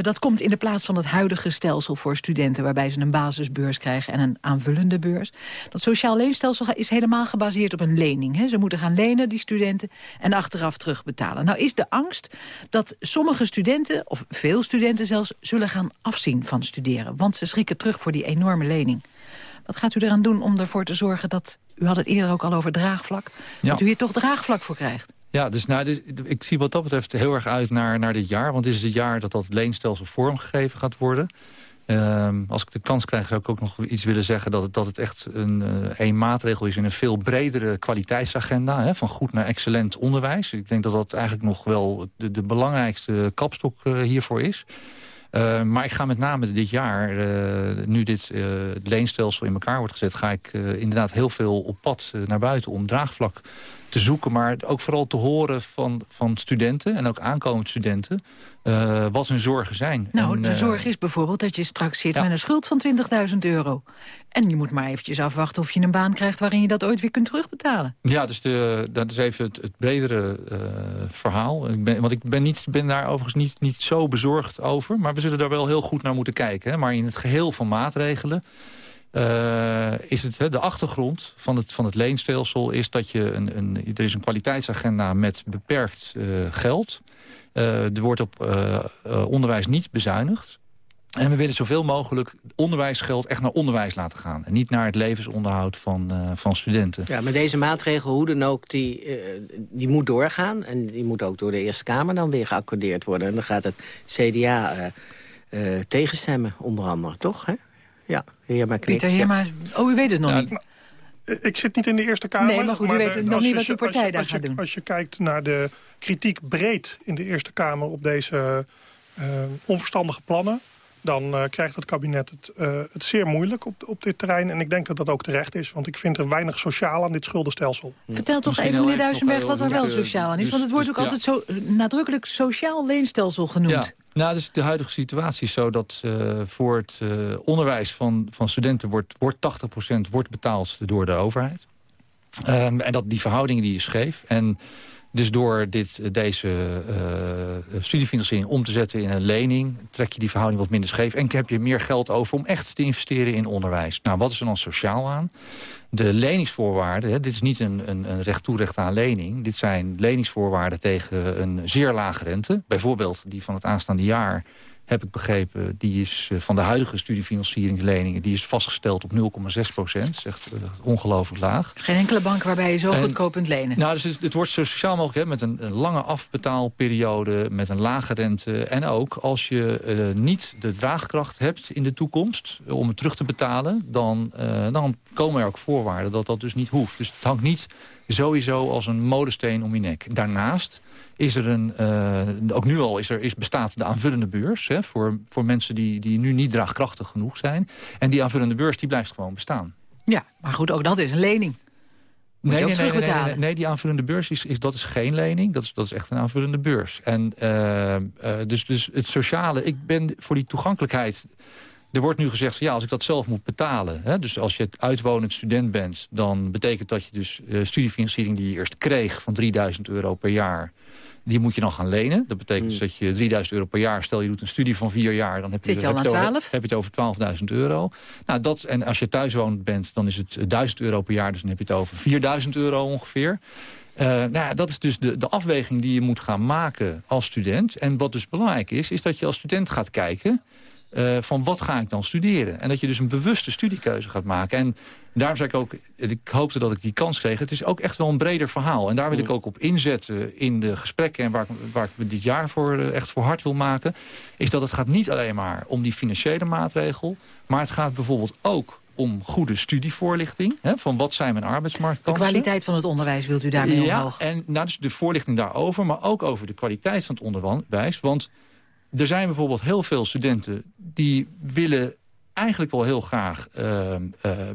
dat komt in de plaats van het huidige stelsel voor studenten... waarbij ze een basisbeurs krijgen en een aanvullende beurs. Dat sociaal leenstelsel is helemaal gebaseerd op een lening. Hè. Ze moeten gaan lenen, die studenten, en achteraf terugbetalen. Nou is de angst dat sommige studenten of veel studenten zelfs, zullen gaan afzien van studeren. Want ze schrikken terug voor die enorme lening. Wat gaat u eraan doen om ervoor te zorgen dat... u had het eerder ook al over draagvlak... dat u hier toch draagvlak voor krijgt? Ja, dus nou, dus, ik zie wat dat betreft heel erg uit naar, naar dit jaar. Want dit is het jaar dat dat leenstelsel vormgegeven gaat worden. Um, als ik de kans krijg zou ik ook nog iets willen zeggen... dat het, dat het echt een, uh, een maatregel is in een veel bredere kwaliteitsagenda... Hè, van goed naar excellent onderwijs. Ik denk dat dat eigenlijk nog wel de, de belangrijkste kapstok uh, hiervoor is. Uh, maar ik ga met name dit jaar, uh, nu dit uh, leenstelsel in elkaar wordt gezet... ga ik inderdaad heel veel op pad naar buiten om draagvlak te zoeken... maar ook vooral te horen van, van studenten en ook aankomende studenten... Uh, wat hun zorgen zijn. Nou, en, de zorg is bijvoorbeeld dat je straks zit ja. met een schuld van 20.000 euro. En je moet maar eventjes afwachten of je een baan krijgt... waarin je dat ooit weer kunt terugbetalen. Ja, dus de, dat is even het, het bredere uh, verhaal. Ik ben, want ik ben, niet, ben daar overigens niet, niet zo bezorgd over. Maar we zullen daar wel heel goed naar moeten kijken. Hè. Maar in het geheel van maatregelen... Uh, is het, de achtergrond van het, van het leenstelsel is dat je een, een, er is een kwaliteitsagenda met beperkt uh, geld. Uh, er wordt op onderwijs niet bezuinigd. En we willen zoveel mogelijk onderwijsgeld echt naar onderwijs laten gaan. En niet naar het levensonderhoud van, van studenten. Ja, maar deze maatregel, hoe dan ook, die, die moet doorgaan. En die moet ook door de Eerste Kamer dan weer geaccordeerd worden. En dan gaat het CDA tegenstemmen, onder andere, toch? Hè? Ja, Heerma Pieter Heerma, oh, u weet het nog ja, niet. Ik zit niet in de Eerste Kamer. Nee, maar goed, u weet de, nog niet wat uw partij daar gaat doen. Als je kijkt naar de kritiek breed in de Eerste Kamer... op deze uh, onverstandige plannen... dan uh, krijgt het kabinet het, uh, het zeer moeilijk op, op dit terrein. En ik denk dat dat ook terecht is. Want ik vind er weinig sociaal aan dit schuldenstelsel. Vertel toch Misschien even, meneer Duisenberg, wat er wel sociaal aan is. Dus, want het wordt dus, ook altijd zo nadrukkelijk sociaal leenstelsel genoemd. Ja. Nou, dus de huidige situatie is zo dat uh, voor het uh, onderwijs van, van studenten wordt, wordt 80% wordt betaald door de overheid. Um, en dat die verhouding die is scheef. En dus door dit, deze uh, studiefinanciering om te zetten in een lening... trek je die verhouding wat minder scheef. En heb je meer geld over om echt te investeren in onderwijs. Nou, wat is er dan sociaal aan? De leningsvoorwaarden, hè, dit is niet een, een, een recht toerecht aan lening. Dit zijn leningsvoorwaarden tegen een zeer lage rente. Bijvoorbeeld die van het aanstaande jaar heb ik begrepen, die is uh, van de huidige studiefinancieringsleningen... die is vastgesteld op 0,6 procent. Dat is echt uh, ongelooflijk laag. Geen enkele bank waarbij je zo en, goedkoop kunt lenen. Nou, dus het, het, wordt zo sociaal mogelijk hè, met een, een, lange afbetaalperiode... met een lage rente. En ook als je uh, niet de draagkracht hebt in de toekomst... om het terug te betalen, dan, dan komen er ook voorwaarden dat dat dus niet hoeft. Dus het hangt niet sowieso als een molensteen om je nek. Daarnaast is er een, uh, ook nu al is er, is, bestaat de aanvullende beurs... Hè, voor, voor mensen die, die nu niet draagkrachtig genoeg zijn. En die aanvullende beurs die blijft gewoon bestaan. Ja, maar goed, ook dat is een lening. Nee nee nee, nee, nee, nee, die aanvullende beurs is, is, dat is geen lening. Dat is, dat is echt een aanvullende beurs. En uh, uh, dus, dus het sociale, ik ben voor die toegankelijkheid er wordt nu gezegd, van, ja, als ik dat zelf moet betalen... Hè, dus als je uitwonend student bent... dan betekent dat je dus uh, studiefinanciering die je eerst kreeg... van 3000 euro per jaar, die moet je dan gaan lenen. Dat betekent dus hmm. dat je 3000 euro per jaar... stel je doet een studie van vier jaar... dan heb je, Zit je al heb, je over, heb je het over 12.000 euro. Nou, dat, en als je thuiswonend bent, dan is het 1000 euro per jaar... dus dan heb je het over 4000 euro ongeveer. Uh, nou, dat is dus de, de afweging die je moet gaan maken als student. En wat dus belangrijk is, is dat je als student gaat kijken... Uh, van wat ga ik dan studeren? En dat je dus een bewuste studiekeuze gaat maken. En daarom zei ik ook, ik hoopte dat ik die kans kreeg. Het is ook echt wel een breder verhaal. En daar wil ik ook op inzetten in de gesprekken... en waar, waar ik me dit jaar voor, uh, echt voor hard wil maken... is dat het gaat niet alleen maar om die financiële maatregel... maar het gaat bijvoorbeeld ook om goede studievoorlichting. Hè, van wat zijn mijn arbeidsmarktkansen. De kwaliteit van het onderwijs wilt u daarmee ja, omhoog? en nou, dus de voorlichting daarover, maar ook over de kwaliteit van het onderwijs. Want er zijn bijvoorbeeld heel veel studenten die willen eigenlijk wel heel graag uh, uh,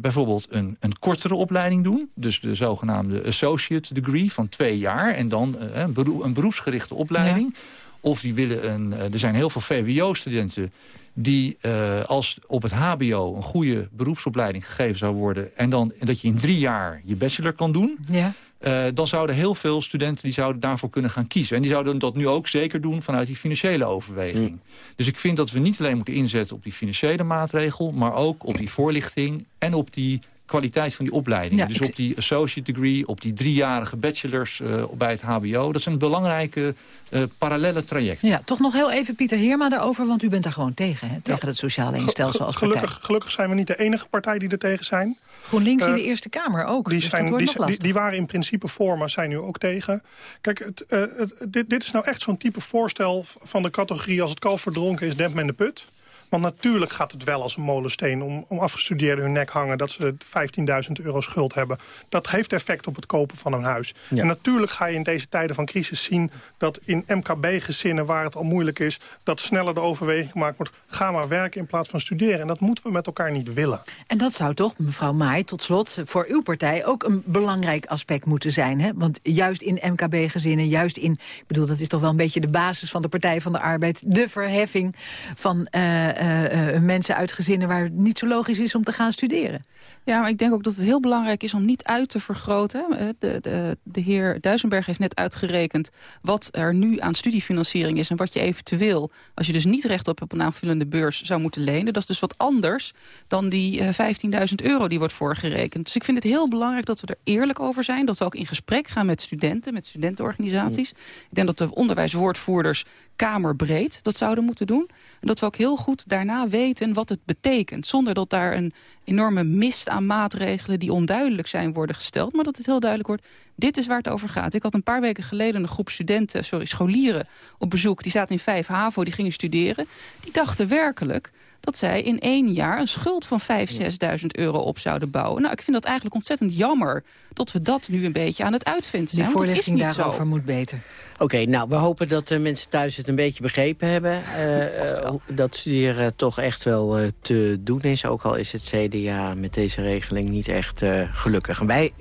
bijvoorbeeld een, een kortere opleiding doen. Dus de zogenaamde associate degree van twee jaar. En dan uh, een, beroep, een, beroepsgerichte opleiding. Ja. Of die willen een... er zijn heel veel VWO-studenten die als op het hbo een goede beroepsopleiding gegeven zou worden... en dan dat je in drie jaar je bachelor kan doen... Ja. Uh, dan zouden heel veel studenten die zouden daarvoor kunnen gaan kiezen. En die zouden dat nu ook zeker doen vanuit die financiële overweging. Mm. Dus ik vind dat we niet alleen moeten inzetten op die financiële maatregel... maar ook op die voorlichting en op die kwaliteit van die opleidingen. dus op die associate degree, op die driejarige bachelors uh, bij het hbo. Dat zijn belangrijke uh, parallele trajecten. Ja, toch nog heel even Pieter Heerma daarover, want u bent daar gewoon tegen. Hè? Tegen ja. het sociale instelsel als gelukkig, partij. Gelukkig zijn we niet de enige partij die er tegen zijn. GroenLinks in de Eerste Kamer ook. Die, dus zijn, die, die, die, waren in principe voor, maar zijn nu ook tegen. Kijk, het, het, dit, dit is nou echt zo'n type voorstel van de categorie... als het kalf verdronken is, dempt men de put. Want natuurlijk gaat het wel als een molensteen om, om afgestudeerden hun nek hangen... dat ze 15.000 euro schuld hebben. Dat heeft effect op het kopen van een huis. Ja. En natuurlijk ga je in deze tijden van crisis zien... dat in MKB-gezinnen waar het al moeilijk is... dat sneller de overweging gemaakt wordt... ga maar werken in plaats van studeren. En dat moeten we met elkaar niet willen. En dat zou toch, mevrouw Maai, tot slot... voor uw partij ook een belangrijk aspect moeten zijn. Hè? Want juist in MKB-gezinnen, juist in... ik bedoel, dat is toch wel een beetje de basis van de Partij van de Arbeid... de verheffing van... Uh, uh, uh, mensen uit gezinnen waar het niet zo logisch is om te gaan studeren. Ja, maar ik denk ook dat het heel belangrijk is om niet uit te vergroten. De, de, de heer Duisenberg heeft net uitgerekend wat er nu aan studiefinanciering is... en wat je eventueel, als je dus niet recht op een aanvullende beurs zou moeten lenen. Dat is dus wat anders dan die uh, 15.000 euro die wordt voorgerekend. Dus ik vind het heel belangrijk dat we er eerlijk over zijn. Dat we ook in gesprek gaan met studenten, met studentenorganisaties. Ik denk dat de onderwijswoordvoerders kamerbreed dat zouden moeten doen. En dat we ook heel goed daarna weten wat het betekent. Zonder dat daar een enorme mist aan maatregelen die onduidelijk zijn worden gesteld. Maar dat het heel duidelijk wordt, dit is waar het over gaat. Ik had een paar weken geleden een groep studenten, sorry, scholieren op bezoek. Die zaten in 5 HAVO, die gingen studeren. Die dachten werkelijk dat zij in één jaar een schuld van 5.000, 6.000 euro op zouden bouwen. Nou, ik vind dat eigenlijk ontzettend jammer dat we dat nu een beetje aan het uitvinden zijn. Die voorlichting want het is niet daarover zo. moet beter. Oké, okay, nou, we hopen dat de mensen thuis het een beetje begrepen hebben. Uh, dat studeren toch echt wel uh, te doen is. Ook al is het CDA met deze regeling niet echt gelukkig. En wij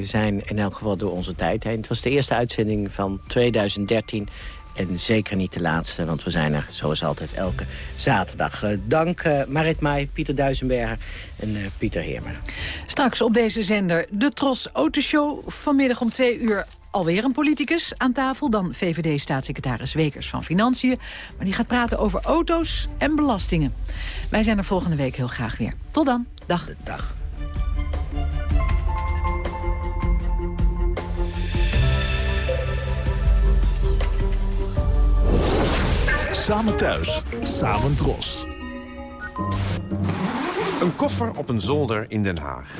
zijn in elk geval door onze tijd heen. Het was de eerste uitzending van 2013... En zeker niet de laatste, want we zijn er zoals altijd elke zaterdag. Uh, dank uh, Marit Maai, Pieter Duisenberger en uh, Pieter Heermer. Straks op deze zender de Tros Autoshow. Vanmiddag om twee uur alweer een politicus aan tafel. Dan VVD-staatssecretaris Wekers van Financiën. Maar die gaat praten over auto's en belastingen. Wij zijn er volgende week heel graag weer. Tot dan. Dag. Dag. Samen thuis, samen dros. Een koffer op een zolder in Den Haag.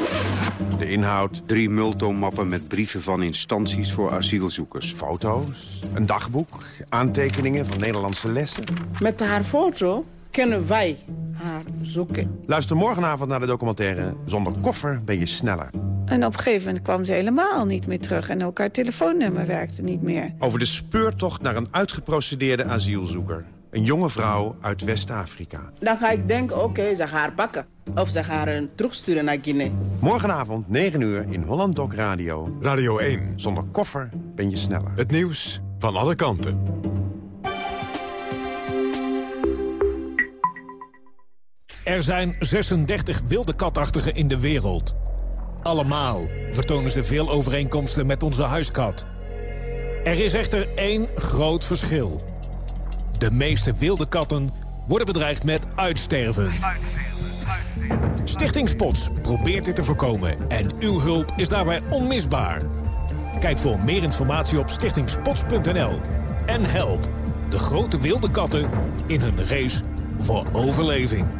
De inhoud... Drie multomappen met brieven van instanties voor asielzoekers. Foto's, een dagboek, aantekeningen van Nederlandse lessen. Met haar foto kunnen wij haar zoeken. Luister morgenavond naar de documentaire Zonder koffer ben je sneller. En op een gegeven moment kwam ze helemaal niet meer terug... en ook haar telefoonnummer werkte niet meer. Over de speurtocht naar een uitgeprocedeerde asielzoeker. Een jonge vrouw uit West-Afrika. Dan ga ik denken, oké, okay, ze gaan haar pakken. Of ze gaan haar terugsturen naar Guinea. Morgenavond, 9 uur, in Holland Doc Radio. Radio 1. Zonder koffer ben je sneller. Het nieuws van alle kanten. Er zijn 36 wilde katachtigen in de wereld. Allemaal vertonen ze veel overeenkomsten met onze huiskat. Er is echter één groot verschil. De meeste wilde katten worden bedreigd met uitsterven. Stichting Spots probeert dit te voorkomen en uw hulp is daarbij onmisbaar. Kijk voor meer informatie op stichtingspots.nl en help de grote wilde katten in hun race voor overleving.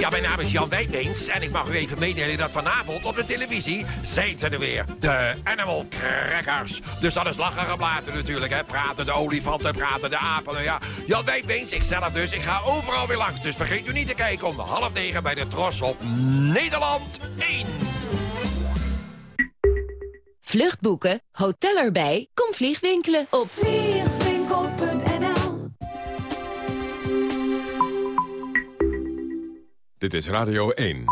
Ja, mijn naam is Jan Wijtbeens en ik mag u even meedelen dat vanavond op de televisie zijn ze er weer. De Animal Crackers. Dus dat is lachen geblaten natuurlijk, hè. Praten de olifanten, praten de apen, ja. Jan ik zelf dus, ik ga overal weer langs. Dus vergeet u niet te kijken om half negen bij de Tros op Nederland 1. Vluchtboeken, hotel erbij, kom vliegwinkelen op Dit is Radio 1.